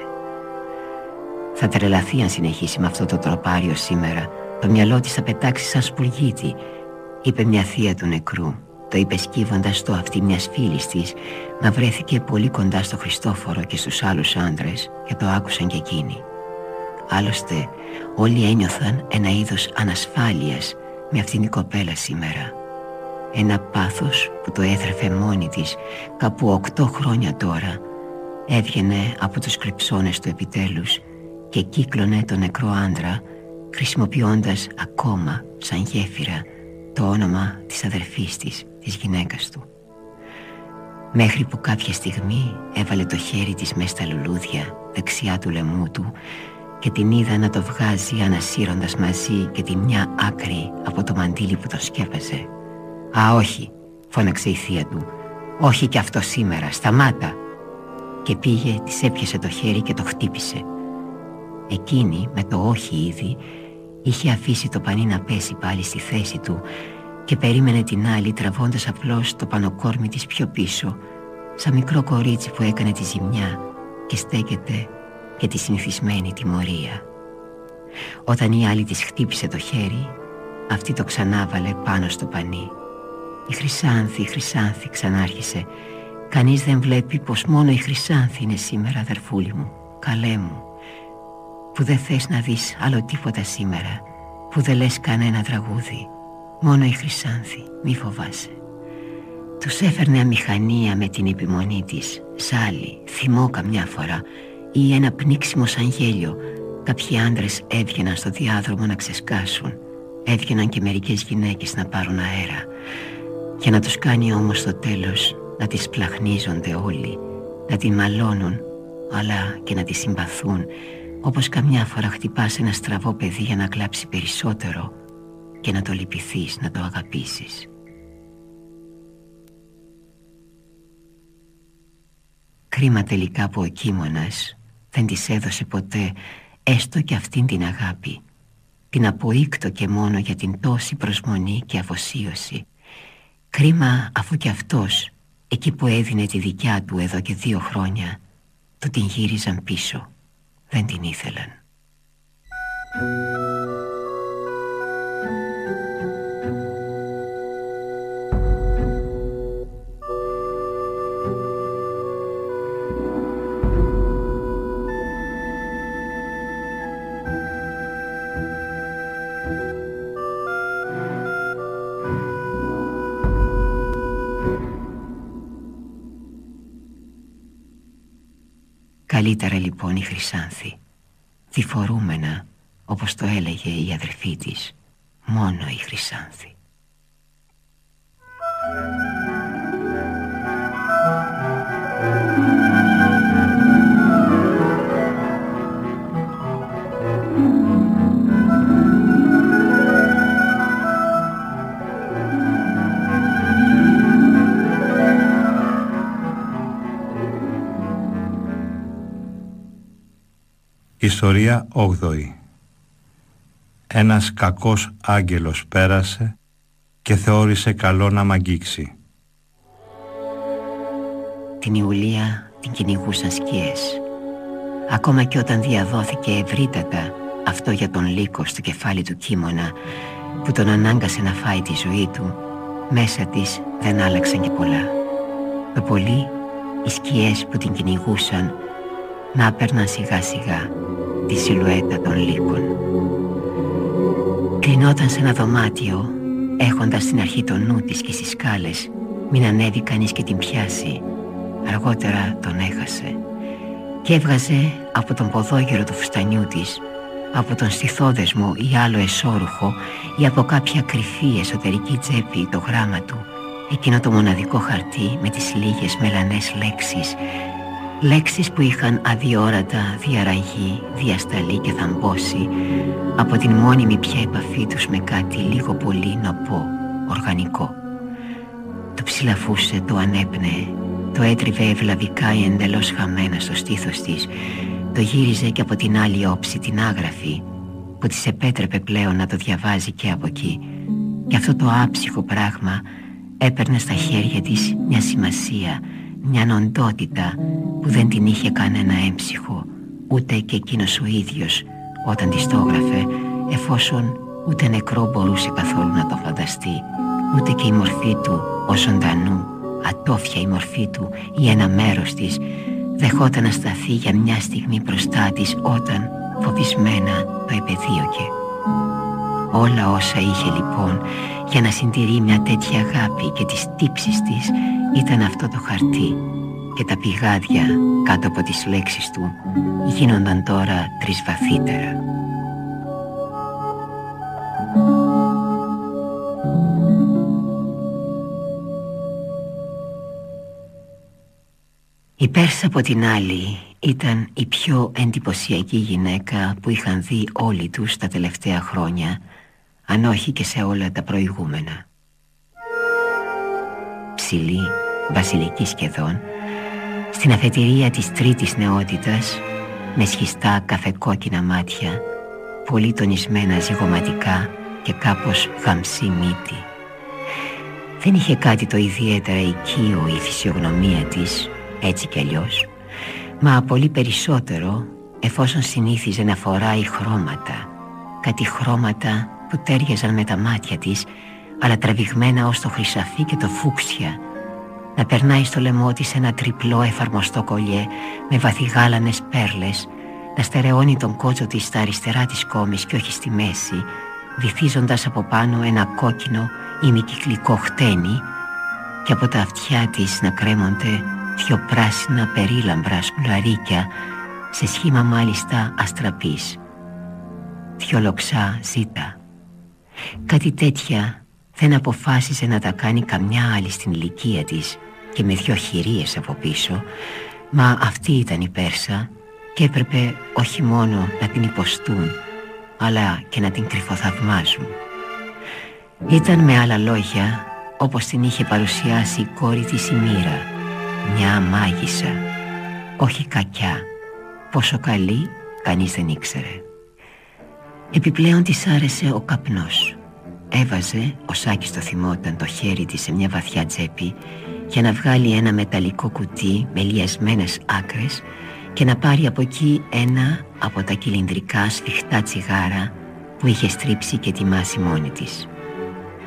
Θα τρελαθεί αν συνεχίσει με αυτό το τροπάριο σήμερα. Το μυαλό της θα πετάξει σαν σπουργίτη, είπε μια θεία του νεκρού. Το είπε σκύβοντας το αυτή μιας φίλης της, να βρέθηκε πολύ κοντά στο Χριστόφορο και στους άλλους άντρες και το άκουσαν και εκείνοι. Άλλωστε όλοι ένιωθαν ένα είδος ανασφάλειας με αυτήν την κοπέλα σήμερα. Ένα πάθος που το έθρεφε μόνη της κάπου οκτώ χρόνια τώρα έβγαινε από τους κρυψώνες του επιτέλους και κύκλωνε τον νεκρό άντρα χρησιμοποιώντας ακόμα σαν γέφυρα το όνομα της αδερφής της, της γυναίκας του. Μέχρι που κάποια στιγμή έβαλε το χέρι της μέσα στα λουλούδια δεξιά του λαιμού του και την είδα να το βγάζει ανασύροντας μαζί και τη μια άκρη από το μαντίλι που το σκέπαζε. «Α, όχι», φώναξε η θεία του, «όχι και αυτό σήμερα, σταμάτα». Και πήγε, της έπιασε το χέρι και το χτύπησε. Εκείνη με το όχι ήδη είχε αφήσει το πανί να πέσει πάλι στη θέση του και περίμενε την άλλη τραβώντας απλώς το πανοκόρμι της πιο πίσω σαν μικρό κορίτσι που έκανε τη ζημιά και στέκεται για τη συνηθισμένη τιμωρία. Όταν η άλλη της χτύπησε το χέρι αυτή το ξανάβαλε πάνω στο πανί. Η Χρυσάνθη, η Χρυσάνθη ξανάρχισε Κανείς δεν βλέπει πως μόνο η Χρυσάνθη είναι σήμερα αδερφούλη μου Καλέ μου που δεν θες να δεις άλλο τίποτα σήμερα που δεν λες κανένα τραγούδι μόνο η Χρυσάνθη μη φοβάσαι. Τους έφερνε αμηχανία με την επιμονή της. Σάλι, θυμό καμιά φορά ή ένα πνίξιμο σαν γέλιο. Κάποιοι άντρες έβγαιναν στο διάδρομο να ξεσκάσουν. Έβγαιναν και μερικές γυναίκες να πάρουν αέρα. Για να τους κάνει όμως στο τέλος να τις πλαχνίζονται όλοι. Να την μαλώνουν αλλά και να τη συμπαθούν. Όπως καμιά φορά χτυπάς ένα στραβό παιδί για να κλάψει περισσότερο και να το λυπηθείς, να το αγαπήσεις. Κρίμα τελικά που ο Κίμωνας δεν της έδωσε ποτέ έστω και αυτήν την αγάπη την αποίκτο και μόνο για την τόση προσμονή και αφοσίωση Κρίμα αφού και αυτός εκεί που έδινε τη δικιά του εδώ και δύο χρόνια του την γύριζαν πίσω δεν την ήθελαν. Καλύτερα λοιπόν η Χρυσάνθη Διφορούμενα όπως το έλεγε η αδερφή της Μόνο η Χρυσάνθη Ιστορία 8 Ένας κακός άγγελος πέρασε και θεώρησε καλό να μ' αγγίξει. Την Ιουλία την κυνηγούσαν σκιές. Ακόμα και όταν διαδόθηκε ευρύτατα αυτό για τον λύκο στο κεφάλι του κίμωνα που τον ανάγκασε να φάει τη ζωή του, μέσα της δεν άλλαξαν και πολλά. Το πολύ οι σκιές που την κυνηγούσαν να έπαιρναν σιγά σιγά τη σιλουέτα των λύκων. Κλεινόταν σε ένα δωμάτιο έχοντας στην αρχή το νου της και στις σκάλες μην ανέβει κανείς και την πιάσει αργότερα τον έχασε και έβγαζε από τον ποδόγυρο του φουστανιού της από τον στιθόδεσμο ή άλλο εσώρουχο ή από κάποια κρυφή εσωτερική τσέπη το γράμμα του εκείνο το μοναδικό χαρτί με τις λίγες μελανές λέξεις λέξεις που είχαν αδιόρατα διαραγεί, διασταλεί και θαμπώσει από την μόνιμη πια επαφή τους με κάτι λίγο πολύ νοπό, οργανικό. Το ψηλαφούσε, το ανέπνεε το έτριβε ευλαβικά ή εντελώς χαμένα στο στήθος της Το γύριζε και από την άλλη όψη την άγραφη Που της επέτρεπε πλέον να το διαβάζει και από εκεί. Και αυτό το άψυχο πράγμα έπαιρνε στα χέρια της μια σημασία Μια οντότητα που δεν την είχε κανένα έμψυχο Ούτε και εκείνος ο ίδιος όταν της το έγραφε Εφόσον ούτε νεκρό μπορούσε καθόλου να το φανταστεί Ούτε και η μορφή του ως ζωντανού ατόφια η μορφή του ή ένα μέρος της δεχόταν να σταθεί για μια στιγμή μπροστά της όταν φοβισμένα το επεδίωκε. Όλα όσα είχε λοιπόν για να συντηρεί μια τέτοια αγάπη και τις τύψεις της ήταν αυτό το χαρτί και τα πηγάδια κάτω από τις λέξεις του γίνονταν τώρα τρισβαθύτερα. Η Πέρσα από την άλλη ήταν η πιο εντυπωσιακή γυναίκα που είχαν δει όλοι τους τα τελευταία χρόνια αν όχι και σε όλα τα προηγούμενα. Ψηλή, βασιλική σχεδόν, στην αφετηρία της τρίτης νεότητας με σχιστά καφεκόκκινα μάτια, πολύ τονισμένα ζυγωματικά και κάπως γαμψή μύτη. Δεν είχε κάτι το ιδιαίτερα οικείο η φυσιογνωμία της έτσι κι αλλιώς Μα πολύ περισσότερο εφόσον συνήθιζε να φοράει χρώματα Κάτι χρώματα που τέριαζαν με τα μάτια της Αλλά τραβηγμένα ως το χρυσαφί και το φούξια Να περνάει στο λαιμό της ένα τριπλό εφαρμοστό κολλιέ Με βαθυγάλανες πέρλες Να στερεώνει τον κότσο της στα αριστερά της κόμης και όχι στη μέση Βυθίζοντας από πάνω ένα κόκκινο ημικυκλικό χτένι Και από τα αυτιά της να κρέμονται δυο πράσινα περίλαμπρα σκουλαρίκια σε σχήμα μάλιστα αστραπής. Δυο λοξά ζήτα. Κάτι τέτοια δεν αποφάσισε να τα κάνει καμιά άλλη στην ηλικία της και με δυο χειρίες από πίσω, μα αυτή ήταν η Πέρσα και έπρεπε όχι μόνο να την υποστούν, αλλά και να την κρυφοθαυμάζουν. Ήταν με άλλα λόγια όπως την είχε παρουσιάσει η κόρη της η Μοίρα μια μάγισσα Όχι κακιά. Πόσο καλή κανείς δεν ήξερε Επιπλέον της άρεσε ο καπνός. Έβαζε, ο Σάκης το θυμόταν το χέρι της σε μια βαθιά τσέπη Για να βγάλει ένα μεταλλικό κουτί με λιασμένες άκρες Και να πάρει από εκεί ένα από τα κυλινδρικά σφιχτά τσιγάρα Που είχε στρίψει και ετοιμάσει μόνη της.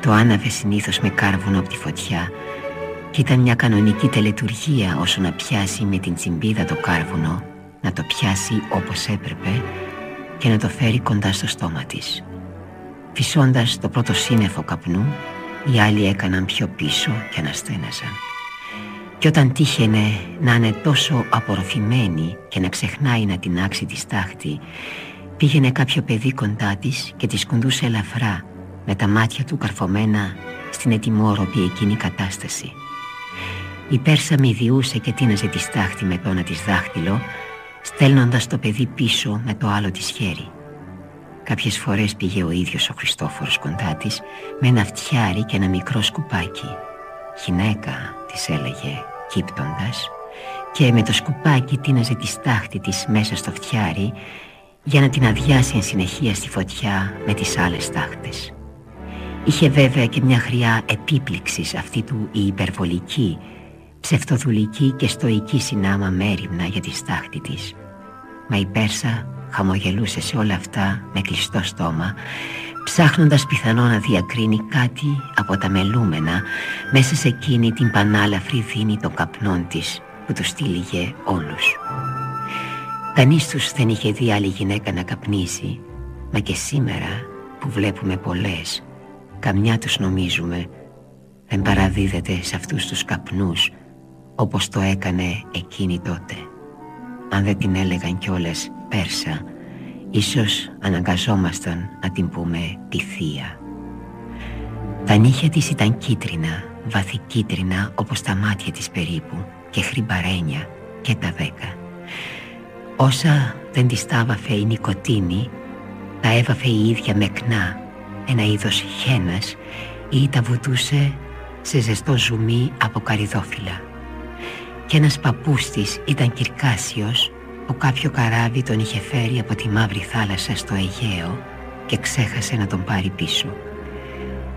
Το άναβε συνήθως με κάρβουνο από τη φωτιά και ήταν μια κανονική τελετουργία όσο να πιάσει με την τσιμπίδα το κάρβουνο Να το πιάσει όπως έπρεπε Και να το φέρει κοντά στο στόμα της. Φυσώντας το πρώτο σύννεφο καπνού Οι άλλοι έκαναν πιο πίσω και αναστέναζαν. Και όταν τύχαινε να είναι τόσο απορροφημένη Και να ξεχνάει να την άξει τη στάχτη Πήγαινε κάποιο παιδί κοντά της και τη σκουντούσε ελαφρά Με τα μάτια του καρφωμένα στην ετοιμόρροπη εκείνη κατάσταση. Η Πέρσα μηδιούσε και τίναζε τη στάχτη με το ένα της δάχτυλο στέλνοντας το παιδί πίσω με το άλλο της χέρι. Κάποιες φορές πήγε ο ίδιος ο Χριστόφορος κοντά της με ένα φτιάρι και ένα μικρό σκουπάκι. «Γυναίκα», της έλεγε κύπτοντας και με το σκουπάκι τίναζε τη στάχτη της μέσα στο φτιάρι για να την αδειάσει εν συνεχεία στη φωτιά με τις άλλες τάχτες. Είχε βέβαια και μια χρειά επίπληξης αυτή του η υπερβολική, ψευτοδουλική και στοική συνάμα μέρημνα για τη στάχτη της. Μα η Πέρσα χαμογελούσε σε όλα αυτά με κλειστό στόμα, ψάχνοντας πιθανό να διακρίνει κάτι από τα μελούμενα μέσα σε εκείνη την πανάλαφρη δίνη των καπνών της που τους τύλιγε όλους. Κανείς τους δεν είχε δει άλλη γυναίκα να καπνίσει, μα και σήμερα που βλέπουμε πολλές, καμιά τους νομίζουμε δεν παραδίδεται σε αυτούς τους καπνούς όπως το έκανε εκείνη τότε. Αν δεν την έλεγαν κιόλας Πέρσα, ίσως αναγκαζόμασταν να την πούμε τη θεία. Τα νύχια της ήταν κίτρινα, βαθυκίτρινα όπως τα μάτια της περίπου και χρυμπαρένια και τα δέκα. Όσα δεν της στάβαφε η νοικοτήνη, τα έβαφε η ίδια μεκνά, ένα είδος χένας ή τα βουτούσε σε ζεστό ζουμί από καριδόφυλλα. Και ένας παππούς της ήταν κυρκάσιος που κάποιο καράβι τον είχε φέρει από τη μαύρη θάλασσα στο Αιγαίο και ξέχασε να τον πάρει πίσω.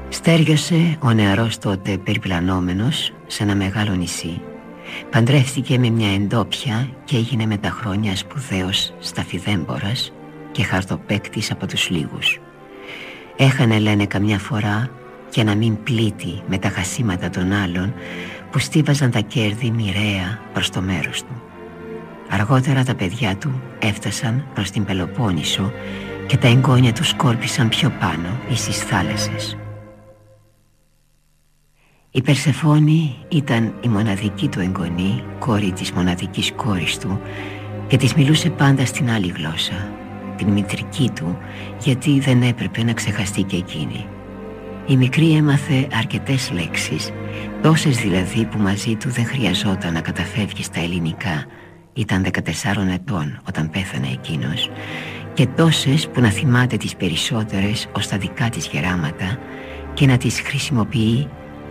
Στέριωσε ο νεαρός τότε περιπλανόμενος σε ένα μεγάλο νησί Παντρεύτηκε με μια εντόπια και έγινε με τα χρόνια σπουδαίος σταφιδέμπορας και χαρτοπέκτης από τους λίγους. Έχανε λένε καμιά φορά και να μην πλήττει με τα χασίματα των άλλων που στίβαζαν τα κέρδη μοιραία προς το μέρος του. Αργότερα τα παιδιά του έφτασαν προς την Πελοπόννησο και τα εγγόνια τους σκόρπισαν πιο πάνω εις θάλασσες. Η Περσεφόνη ήταν η μοναδική του εγγονή, κόρη της μοναδικής κόρης του και της μιλούσε πάντα στην άλλη γλώσσα, την μητρική του, γιατί δεν έπρεπε να ξεχαστεί και εκείνη. Η μικρή έμαθε αρκετές λέξεις, τόσες δηλαδή που μαζί του δεν χρειαζόταν να καταφεύγεις στα ελληνικά, ήταν 14 ετών όταν πέθανε εκείνος, και τόσες που να θυμάται τις περισσότερες ως τα δικά της γεράματα και να τις χρησιμοποιεί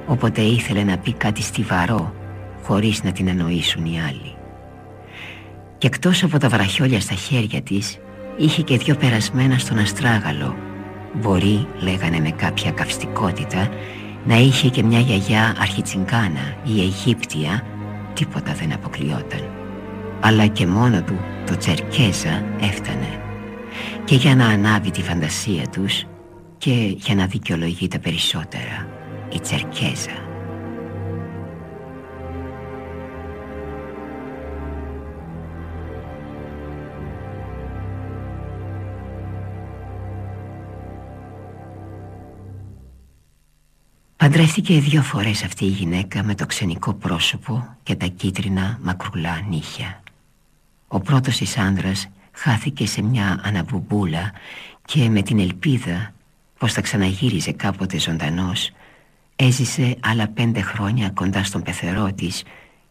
όποτε ήθελε να πει κάτι στιβαρό χωρίς να την εννοήσουν οι άλλοι. Και εκτός από τα βραχιόλια στα χέρια της είχε και δυο περασμένα στον αστράγαλο Μπορεί, λέγανε με κάποια καυστικότητα, να είχε και μια γιαγιά αρχιτσιγκάνα ή Αιγύπτια, τίποτα δεν αποκλειόταν. Αλλά και μόνο του το τσερκέζα έφτανε. Και για να ανάβει τη φαντασία τους και για να δικαιολογεί τα περισσότερα η Τσερκέζα. Παντρεύτηκε δύο φορές αυτή η γυναίκα με το ξενικό πρόσωπο και τα κίτρινα μακρουλά νύχια. Ο πρώτος της άντρας χάθηκε σε μια αναβουμπούλα και με την ελπίδα πως θα ξαναγύριζε κάποτε ζωντανός Έζησε άλλα πέντε χρόνια κοντά στον πεθερό της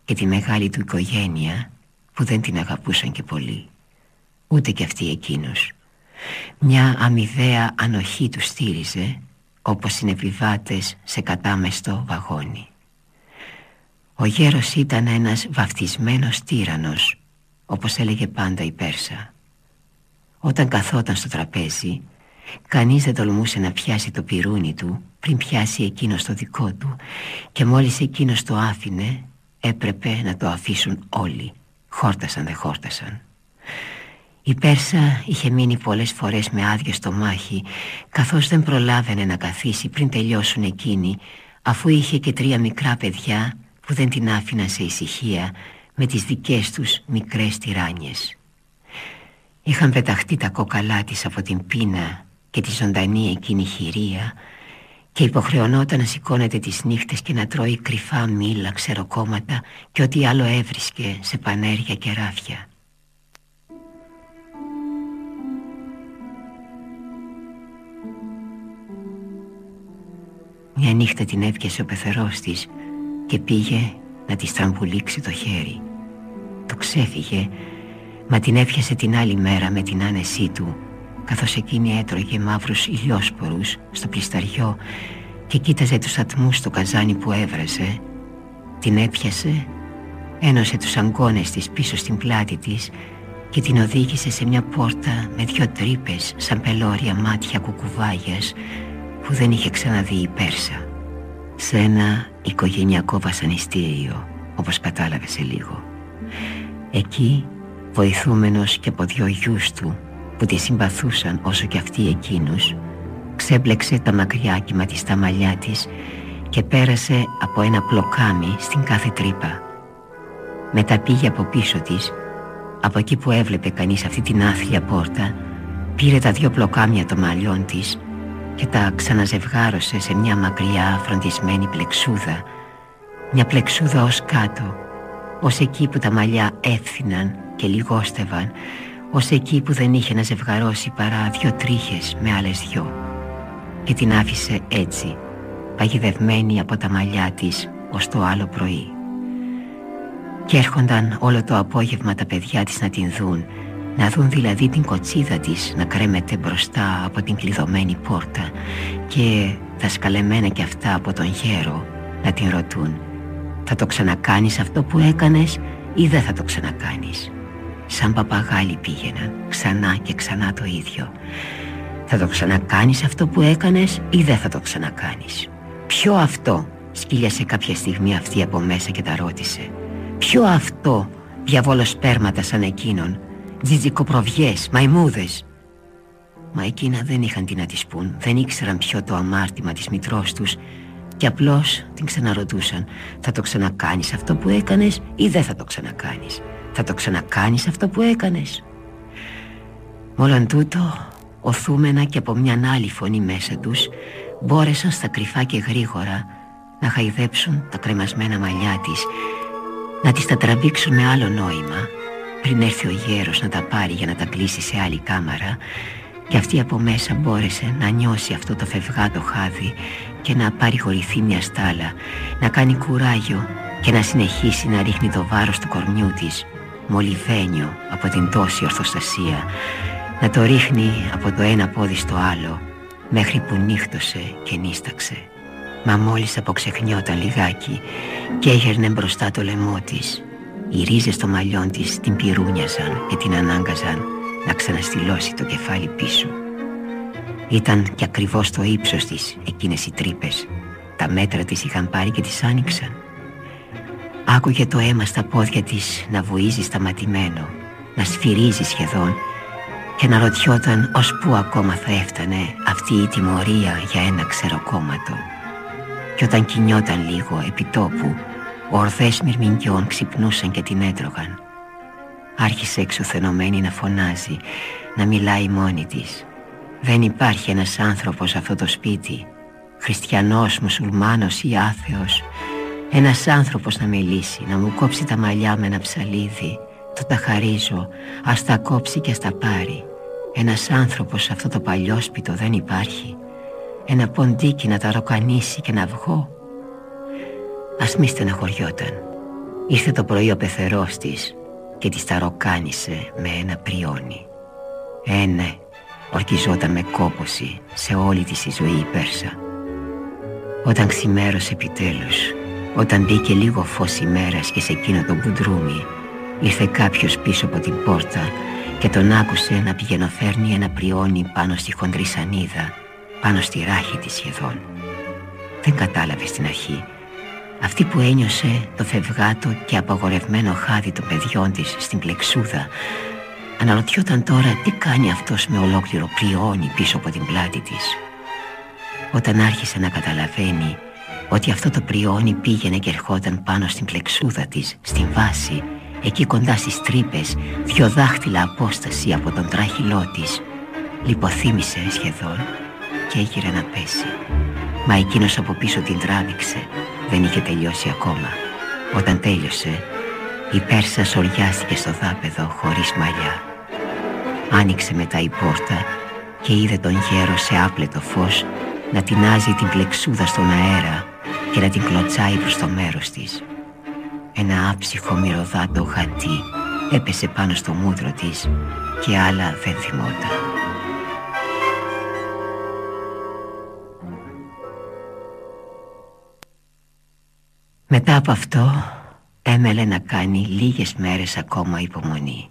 και τη μεγάλη του οικογένεια που δεν την αγαπούσαν και πολύ. Ούτε και αυτή εκείνος. Μια αμοιβαία ανοχή του στήριζε όπως συνεπιβάτες σε κατάμεστο βαγόνι. Ο γέρος ήταν ένας βαφτισμένος τύρανος, όπως έλεγε πάντα η Πέρσα. Όταν καθόταν στο τραπέζι Κανείς δεν τολμούσε να πιάσει το πυρούνι του πριν πιάσει εκείνος το δικό του και μόλις εκείνος το άφηνε έπρεπε να το αφήσουν όλοι, χόρτασαν δεν χόρτασαν. Η Πέρσα είχε μείνει πολλές φορές με άδειο στο μάχη καθώς δεν προλάβαινε να καθίσει πριν τελειώσουν εκείνοι αφού είχε και τρία μικρά παιδιά που δεν την άφηναν σε ησυχία με τις δικές τους μικρές τυράνιες. Είχαν πεταχτεί τα κόκαλά της από την πείνα και τη ζωντανή εκείνη χειρία και υποχρεωνόταν να σηκώνεται τις νύχτες και να τρώει κρυφά μήλα, ξεροκόμματα και ό,τι άλλο έβρισκε σε πανέρια και ράφια. Μια νύχτα την έπιασε ο πεθερός της και πήγε να της στραμπουλήξει το χέρι. Το ξέφυγε, μα την έπιασε την άλλη μέρα με την άνεσή του καθώς εκείνη έτρωγε μαύρους ηλιόσπορους στο πλισταριό και κοίταζε τους ατμούς στο καζάνι που έβραζε την έπιασε ένωσε τους αγκώνες της πίσω στην πλάτη της και την οδήγησε σε μια πόρτα με δυο τρύπες σαν πελώρια μάτια κουκουβάγιας που δεν είχε ξαναδεί η Πέρσα σε ένα οικογενειακό βασανιστήριο όπως κατάλαβε σε λίγο. Εκεί βοηθούμενος και από δυο γιους του που τη συμπαθούσαν όσο και αυτοί εκείνους ξέμπλεξε τα μακριά κυματιστά μαλλιά της και πέρασε από ένα πλοκάμι στην κάθε τρύπα. Μετά πήγε από πίσω της από εκεί που έβλεπε κανείς αυτή την άθλια πόρτα πήρε τα δυο πλοκάμια των μαλλιών της και τα ξαναζευγάρωσε σε μια μακριά φροντισμένη πλεξούδα. Μια πλεξούδα ως κάτω ως εκεί που τα μαλλιά έφθυναν και λιγόστευαν ως εκεί που δεν είχε να ζευγαρώσει παρά δυο τρίχες με άλλες δυο. Και την άφησε έτσι παγιδευμένη από τα μαλλιά της ως το άλλο πρωί. Και έρχονταν όλο το απόγευμα τα παιδιά της να την δουν να δουν δηλαδή την κοτσίδα της να κρέμεται μπροστά από την κλειδωμένη πόρτα και τα σκαλεμένα κι αυτά από τον γέρο να την ρωτούν. «Θα το ξανακάνεις αυτό που έκανες ή δεν θα το ξανακάνεις» Σαν παπαγάλοι πήγαιναν ξανά και ξανά το ίδιο. «Θα το ξανακάνεις αυτό που έκανες ή δεν θα το ξανακάνεις» «Ποιο αυτό» σκύλιασε κάποια στιγμή αυτή από μέσα και τα ρώτησε. «Ποιο αυτό» διαβόλο σπέρματα σαν εκείνον Τζιτζικοπροβιές, μαϊμούδες. Μα εκείνα δεν είχαν τι να της πούν Δεν ήξεραν ποιο το αμάρτημα της μητρός τους. Και απλώς την ξαναρωτούσαν Θα το ξανακάνεις αυτό που έκανες ή δεν θα το ξανακάνεις; Θα το ξανακάνεις αυτό που έκανες; Μόλον τούτο Οθούμενα και από μια άλλη φωνή μέσα τους Μπόρεσαν στα κρυφά και γρήγορα Να χαϊδέψουν τα κρεμασμένα μαλλιά της Να τις τα τραβήξουν με άλλο νόημα πριν έρθει ο γέρος να τα πάρει για να τα κλείσει σε άλλη κάμαρα και αυτή από μέσα μπόρεσε να νιώσει αυτό το φευγάτο χάδι και να παρηγορηθεί μια στάλα, να κάνει κουράγιο και να συνεχίσει να ρίχνει το βάρος του κορμιού της, μολυβένιο από την τόση ορθοστασία, να το ρίχνει από το ένα πόδι στο άλλο, μέχρι που νύχτωσε και νίσταξε. Μα μόλις αποξεχνιόταν λιγάκι και έγερνε μπροστά το λαιμό της οι ρίζες των μαλλιών της την πυρούνιαζαν και την ανάγκαζαν να ξαναστηλώσει το κεφάλι πίσω. Ήταν και ακριβώς το ύψος της εκείνες οι τρύπες. Τα μέτρα της είχαν πάρει και τις άνοιξαν. Άκουγε το αίμα στα πόδια της να βουίζει σταματημένο, να σφυρίζει σχεδόν και να ρωτιόταν ως πού ακόμα θα έφτανε αυτή η τιμωρία για ένα ξεροκόμματο. Και όταν κινιόταν λίγο επί τόπου Ορθές μυρμηγκιών ξυπνούσαν και την έτρωγαν. Άρχισε εξουθενωμένη να φωνάζει Να μιλάει μόνη της. Δεν υπάρχει ένας άνθρωπος σε αυτό το σπίτι. Χριστιανός, μουσουλμάνος ή άθεος. Ένας άνθρωπος να μιλήσει Να μου κόψει τα μαλλιά με ένα ψαλίδι. Το τα χαρίζω Ας τα κόψει και ας τα πάρει. Ένας άνθρωπος σε αυτό το παλιόσπιτο δεν υπάρχει. Ένα ποντίκι να τα ροκανίσει και να βγω Ας μη στεναχωριόταν. Ήρθε το πρωί ο πεθερός της Και της τα ροκάνισε με ένα πριόνι. Ε ναι Ορκιζόταν με κόποση Σε όλη της η ζωή η Πέρσα. Όταν ξημέρωσε επιτέλους Όταν μπήκε λίγο φως ημέρας Και σε εκείνο το μπουντρούμι Ήρθε κάποιος πίσω από την πόρτα Και τον άκουσε να πηγαινοφέρνει ένα πριόνι Πάνω στη χοντρή σανίδα Πάνω στη ράχη της σχεδόν. Δεν κατάλαβε στην αρχή αυτή που ένιωσε το φευγάτο και απαγορευμένο χάδι των παιδιών της στην πλεξούδα Αναρωτιόταν τώρα τι κάνει αυτός με ολόκληρο πριόνι πίσω από την πλάτη της. Όταν άρχισε να καταλαβαίνει ότι αυτό το πριόνι πήγαινε και ερχόταν πάνω στην πλεξούδα της, στην βάση Εκεί κοντά στις τρύπες, δυο δάχτυλα απόσταση από τον τράχυλό της Λιποθύμησε σχεδόν και έγιρε να πέσει. Μα εκείνος από πίσω την τράβηξε δεν είχε τελειώσει ακόμα. Όταν τέλειωσε, η Πέρσα σοριάστηκε στο δάπεδο χωρίς μαλλιά. Άνοιξε μετά η πόρτα και είδε τον γέρο σε άπλετο φως να τεινάζει την πλεξούδα στον αέρα και να την κλωτσάει προς το μέρος της. Ένα άψυχο μυρωδάτο χατί έπεσε πάνω στο μούτρο της και άλλα δεν θυμόταν. Μετά από αυτό έμελε να κάνει λίγες μέρες ακόμα υπομονή.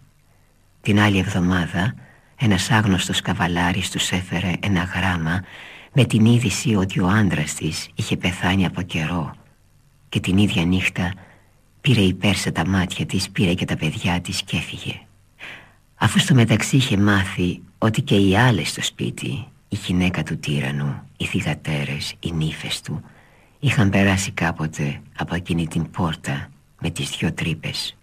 Την άλλη εβδομάδα ένας άγνωστος καβαλάρης τους έφερε ένα γράμμα με την είδηση ότι ο άντρας της είχε πεθάνει από καιρό και την ίδια νύχτα πήρε υπέρ τα μάτια της, πήρε και τα παιδιά της και έφυγε. Αφού στο μεταξύ είχε μάθει ότι και οι άλλες στο σπίτι, η γυναίκα του τύρανου, οι θυγατέρες, οι νύφες του, είχαν περάσει κάποτε από εκείνη την πόρτα με τις δυο τρύπες.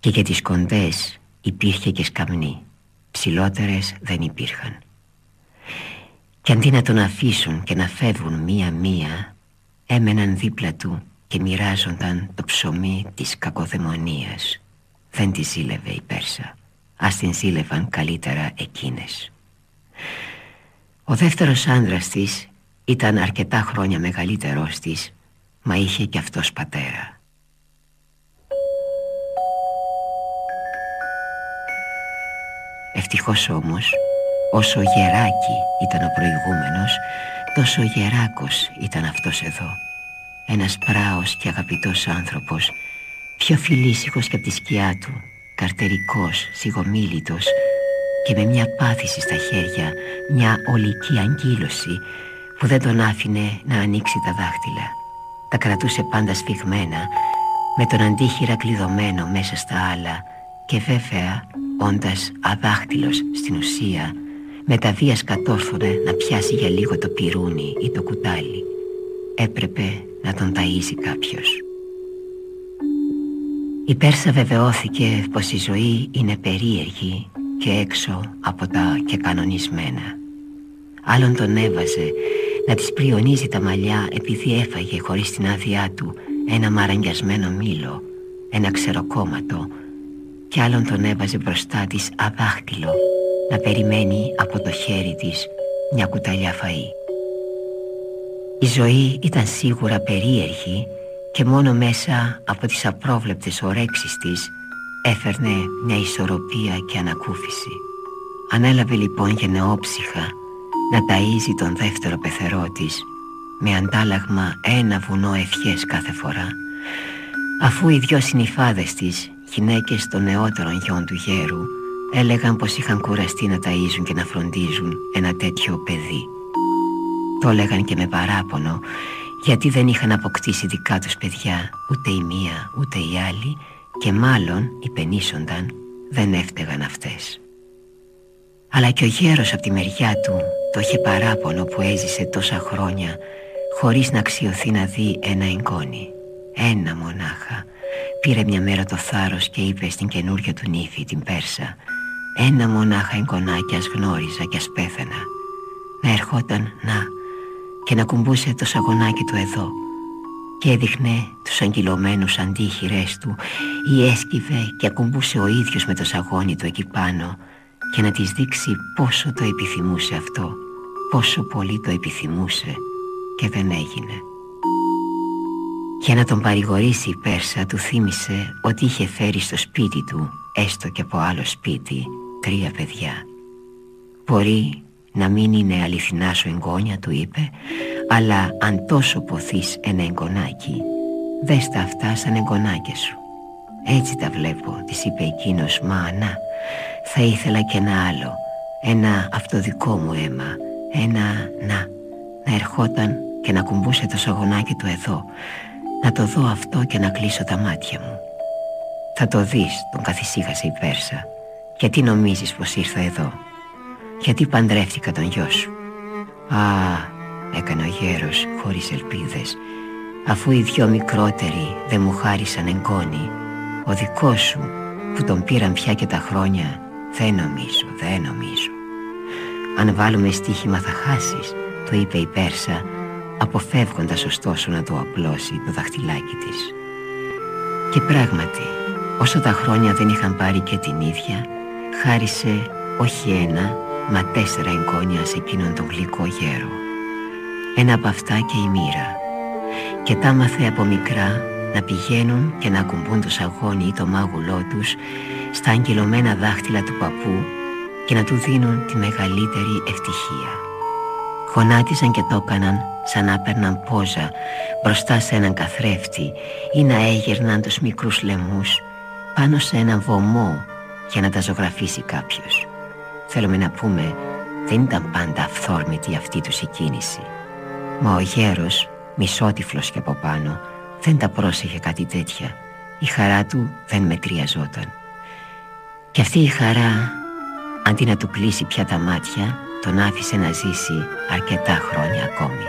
Και για τις κοντές υπήρχε και σκαμνή, ψηλότερες δεν υπήρχαν. Και αντί να τον αφήσουν και να φεύγουν μία-μία, έμεναν δίπλα του και μοιράζονταν το ψωμί της κακοδαιμονίας. Δεν τη ζήλευε η Πέρσα, ας την ζήλευαν καλύτερα εκείνες. Ο δεύτερος άντρας της ήταν αρκετά χρόνια μεγαλύτερός της, μα είχε και αυτός πατέρα. Ευτυχώς όμως, όσο γεράκι ήταν ο προηγούμενος, τόσο γεράκος ήταν αυτός εδώ. Ένας πράος και αγαπητός άνθρωπος, πιο φιλήσυχος και από τη σκιά του, καρτερικός, σιγομίλητος και με μια πάθηση στα χέρια, μια ολική αγκύλωση που δεν τον άφηνε να ανοίξει τα δάχτυλα. Τα κρατούσε πάντα σφιγμένα, με τον αντίχειρα κλειδωμένο μέσα στα άλλα και βέβαια, όντας αδάχτυλος στην ουσία, με τα βίας κατόρθωνε να πιάσει για λίγο το πυρούνι ή το κουτάλι. Έπρεπε να τον ταΐζει κάποιος. Η Πέρσα βεβαιώθηκε πως η ζωή είναι περίεργη και έξω από τα και κανονισμένα. Άλλον τον έβαζε να της πριονίζει τα μαλλιά επειδή έφαγε χωρίς την άδειά του ένα μαραγγιασμένο μήλο, ένα ξεροκόμματο κι άλλον τον έβαζε μπροστά της αδάχτυλο να περιμένει από το χέρι της μια κουταλιά φαΐ. Η ζωή ήταν σίγουρα περίεργη και μόνο μέσα από τις απρόβλεπτες ορέξεις της έφερνε μια ισορροπία και ανακούφιση. Ανέλαβε λοιπόν γενναιόψυχα να ταΐζει τον δεύτερο πεθερό της με αντάλλαγμα ένα βουνό ευχές κάθε φορά αφού οι δυο συνυφάδες της, γυναίκες των νεότερων γιών του γέρου έλεγαν πως είχαν κουραστεί να ταΐζουν και να φροντίζουν ένα τέτοιο παιδί. Το έλεγαν και με παράπονο γιατί δεν είχαν αποκτήσει δικά τους παιδιά ούτε η μία ούτε η άλλη και μάλλον υπενήσονταν δεν έφταιγαν αυτές. Αλλά και ο γέρος από τη μεριά του το είχε παράπονο που έζησε τόσα χρόνια χωρίς να αξιωθεί να δει ένα εγγόνι. Ένα μονάχα. Πήρε μια μέρα το θάρρος και είπε στην καινούργια του νύφη, την Πέρσα «Ένα μονάχα εγγονάκι ας γνώριζα και ας πέθανα». Να ερχόταν να και να κουμπούσε το σαγονάκι του εδώ και έδειχνε τους αγγυλωμένους αντίχειρές του ή έσκυβε και ακουμπούσε ο ίδιος με το σαγόνι του εκεί πάνω και να της δείξει πόσο το επιθυμούσε αυτό, πόσο πολύ το επιθυμούσε και δεν έγινε. Για να τον παρηγορήσει η Πέρσα του θύμισε ότι είχε φέρει στο σπίτι του, έστω και από άλλο σπίτι, τρία παιδιά. Μπορεί να μην είναι αληθινά σου εγγόνια του είπε, αλλά αν τόσο ποθείς ένα εγγονάκι, δες τα αυτά σαν εγγονάκια σου. Έτσι τα βλέπω, της είπε εκείνος, μα ανά, θα ήθελα και ένα άλλο, ένα αυτοδικό μου αίμα, ένα να, να ερχόταν και να κουμπούσε το σαγονάκι του εδώ, να το δω αυτό και να κλείσω τα μάτια μου. Θα το δεις, τον καθησύχασε η Πέρσα. Γιατί νομίζεις πως ήρθα εδώ; Γιατί παντρεύτηκα τον γιο σου; Α, έκανε ο γέρος χωρίς ελπίδες. Αφού οι δυο μικρότεροι δεν μου χάρισαν εγγόνι, ο δικός σου που τον πήραν πια και τα χρόνια, δεν νομίζω, δεν νομίζω. Αν βάλουμε στοίχημα θα χάσεις, το είπε η Πέρσα αποφεύγοντας ωστόσο να το απλώσει το δαχτυλάκι της. Και πράγματι, όσο τα χρόνια δεν είχαν πάρει και την ίδια, χάρισε όχι ένα, μα τέσσερα εγγόνια σε εκείνον τον γλυκό γέρο. Ένα από αυτά και η μοίρα. Και τα μάθε από μικρά να πηγαίνουν και να ακουμπούν το σαγόνι ή το μάγουλό τους στα αγγελωμένα δάχτυλα του παππού και να του δίνουν τη μεγαλύτερη ευτυχία. Γονάτισαν και το έκαναν σαν να έπαιρναν πόζα μπροστά σε έναν καθρέφτη ή να έγερναν τους μικρούς λαιμούς πάνω σε έναν βωμό για να τα ζωγραφίσει κάποιος. Θέλουμε να πούμε, δεν ήταν πάντα αυθόρμητη αυτή τους η κίνηση. Μα ο γέρος, μισότυφλος και από πάνω, δεν τα πρόσεχε κάτι τέτοια. Η χαρά του δεν μετριαζόταν. Και αυτή η χαρά, αντί να του κλείσει πια τα μάτια, τον άφησε να ζήσει αρκετά χρόνια ακόμη.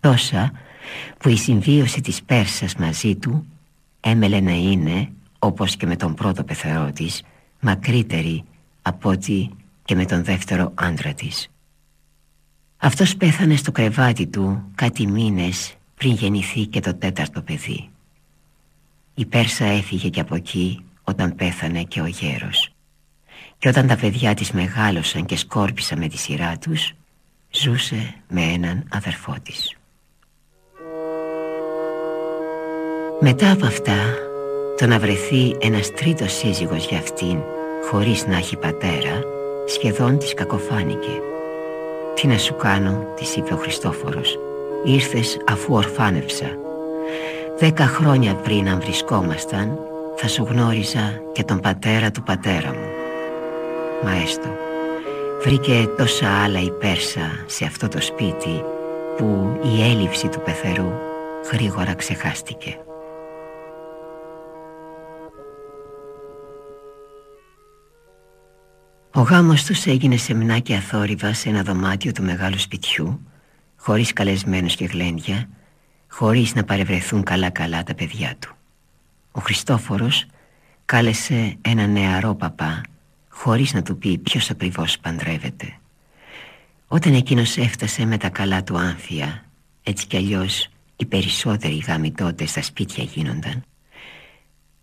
Τόσα που η συμβίωση της Πέρσας μαζί του έμελε να είναι, όπως και με τον πρώτο πεθερό της, μακρύτερη από ότι και με τον δεύτερο άντρα της. Αυτός πέθανε στο κρεβάτι του κάτι μήνες πριν γεννηθεί και το τέταρτο παιδί. Η Πέρσα έφυγε και από εκεί όταν πέθανε και ο γέρος. Και όταν τα παιδιά της μεγάλωσαν και σκόρπισαν με τη σειρά τους, ζούσε με έναν αδερφό της. Μετά από αυτά, το να βρεθεί ένας τρίτος σύζυγος για αυτήν, χωρίς να έχει πατέρα, σχεδόν της κακοφάνηκε. «Τι να σου κάνω», της είπε ο Χριστόφορος, «ήρθες αφού ορφάνευσα. Δέκα χρόνια πριν αν βρισκόμασταν, θα σου γνώριζα και τον πατέρα του πατέρα μου». Μα έστω, βρήκε τόσα άλλα υπέρσα σε αυτό το σπίτι, που η έλλειψη του πεθερού γρήγορα ξεχάστηκε. Ο γάμος τους έγινε σεμνά και αθόρυβα σε ένα δωμάτιο του μεγάλου σπιτιού χωρίς καλεσμένους και γλέντια χωρίς να παρευρεθούν καλά-καλά τα παιδιά του. Ο Χριστόφορος κάλεσε ένα νεαρό παπά χωρίς να του πει ποιος ακριβώς παντρεύεται. Όταν εκείνος έφτασε με τα καλά του άνθια έτσι κι αλλιώς οι περισσότεροι γάμοι τότε στα σπίτια γίνονταν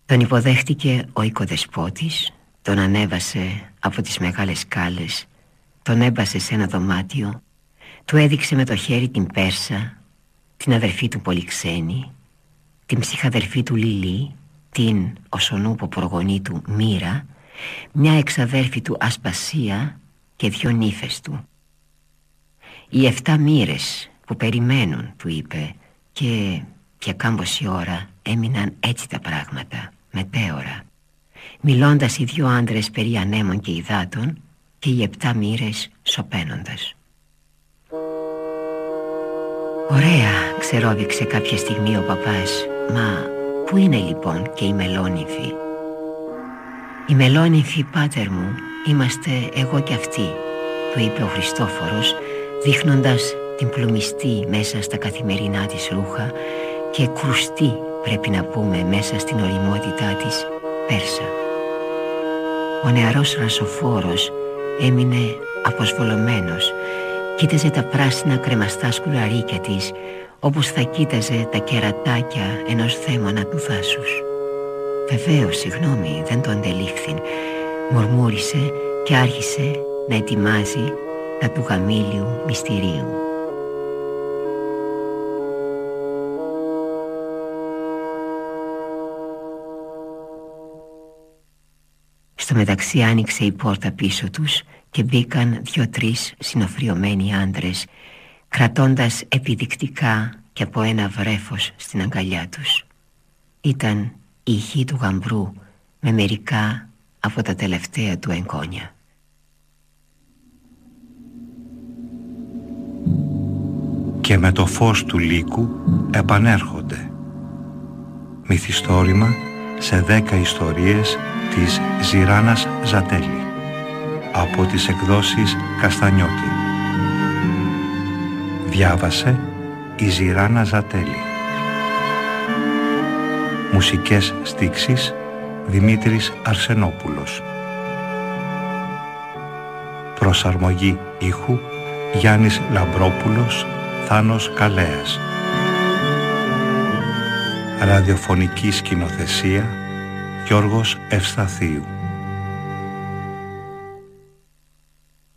τον υποδέχτηκε ο οικοδεσπότης τον ανέβασε από τις μεγάλες σκάλες Τον έμπασε σε ένα δωμάτιο Του έδειξε με το χέρι την Πέρσα Την αδερφή του Πολυξένη Την ψυχαδερφή του Λιλή Την Οσονούπο προγονή του Μύρα Μια εξαδέρφη του Ασπασία Και δυο νύφες του. Οι εφτά μοίρες που περιμένουν του είπε Και για κάμποση ώρα έμειναν έτσι τα πράγματα Μετέωρα μιλώντας οι δυο άντρες περί ανέμων και υδάτων και οι επτά μοίρες σωπαίνοντας. Ωραία, ξερόβηξε κάποια στιγμή ο παπάς, μα πού είναι λοιπόν και η μελόνυμφη. Η μελόνυμφη πάτερ μου είμαστε εγώ και αυτή, του είπε ο Χριστόφορος, δείχνοντας την πλουμιστή μέσα στα καθημερινά της ρούχα και κρουστή πρέπει να πούμε μέσα στην οριμότητά της Πέρσα. Ο νεαρός ρασοφόρος έμεινε αποσβολωμένος. Κοίταζε τα πράσινα κρεμαστά σκουλαρίκια της Όπως θα κοίταζε τα κερατάκια ενός θέμονα του δάσους. Βεβαίως, συγγνώμη, δεν το αντελήφθην Μουρμούρισε και άρχισε να ετοιμάζει τα του γαμήλιου μυστηρίου Στο μεταξύ άνοιξε η πόρτα πίσω τους και μπήκαν δυο-τρεις συνοφριωμένοι άντρες κρατώντας επιδεικτικά και από ένα βρέφος στην αγκαλιά τους. Ήταν η ηχή του γαμπρού με μερικά από τα τελευταία του εγγόνια. Και με το φως του λύκου επανέρχονται. Μυθιστόρημα σε δέκα ιστορίες της Ζηράνας Ζατέλη από τις εκδόσεις Καστανιώτη. Διάβασε η Ζηράνα Ζατέλη. Μουσικές στίξεις Δημήτρης Αρσενόπουλος. Προσαρμογή ήχου Γιάννης Λαμπρόπουλος Θάνος Καλέας. Ραδιοφωνική σκηνοθεσία Γιώργος Ευσταθίου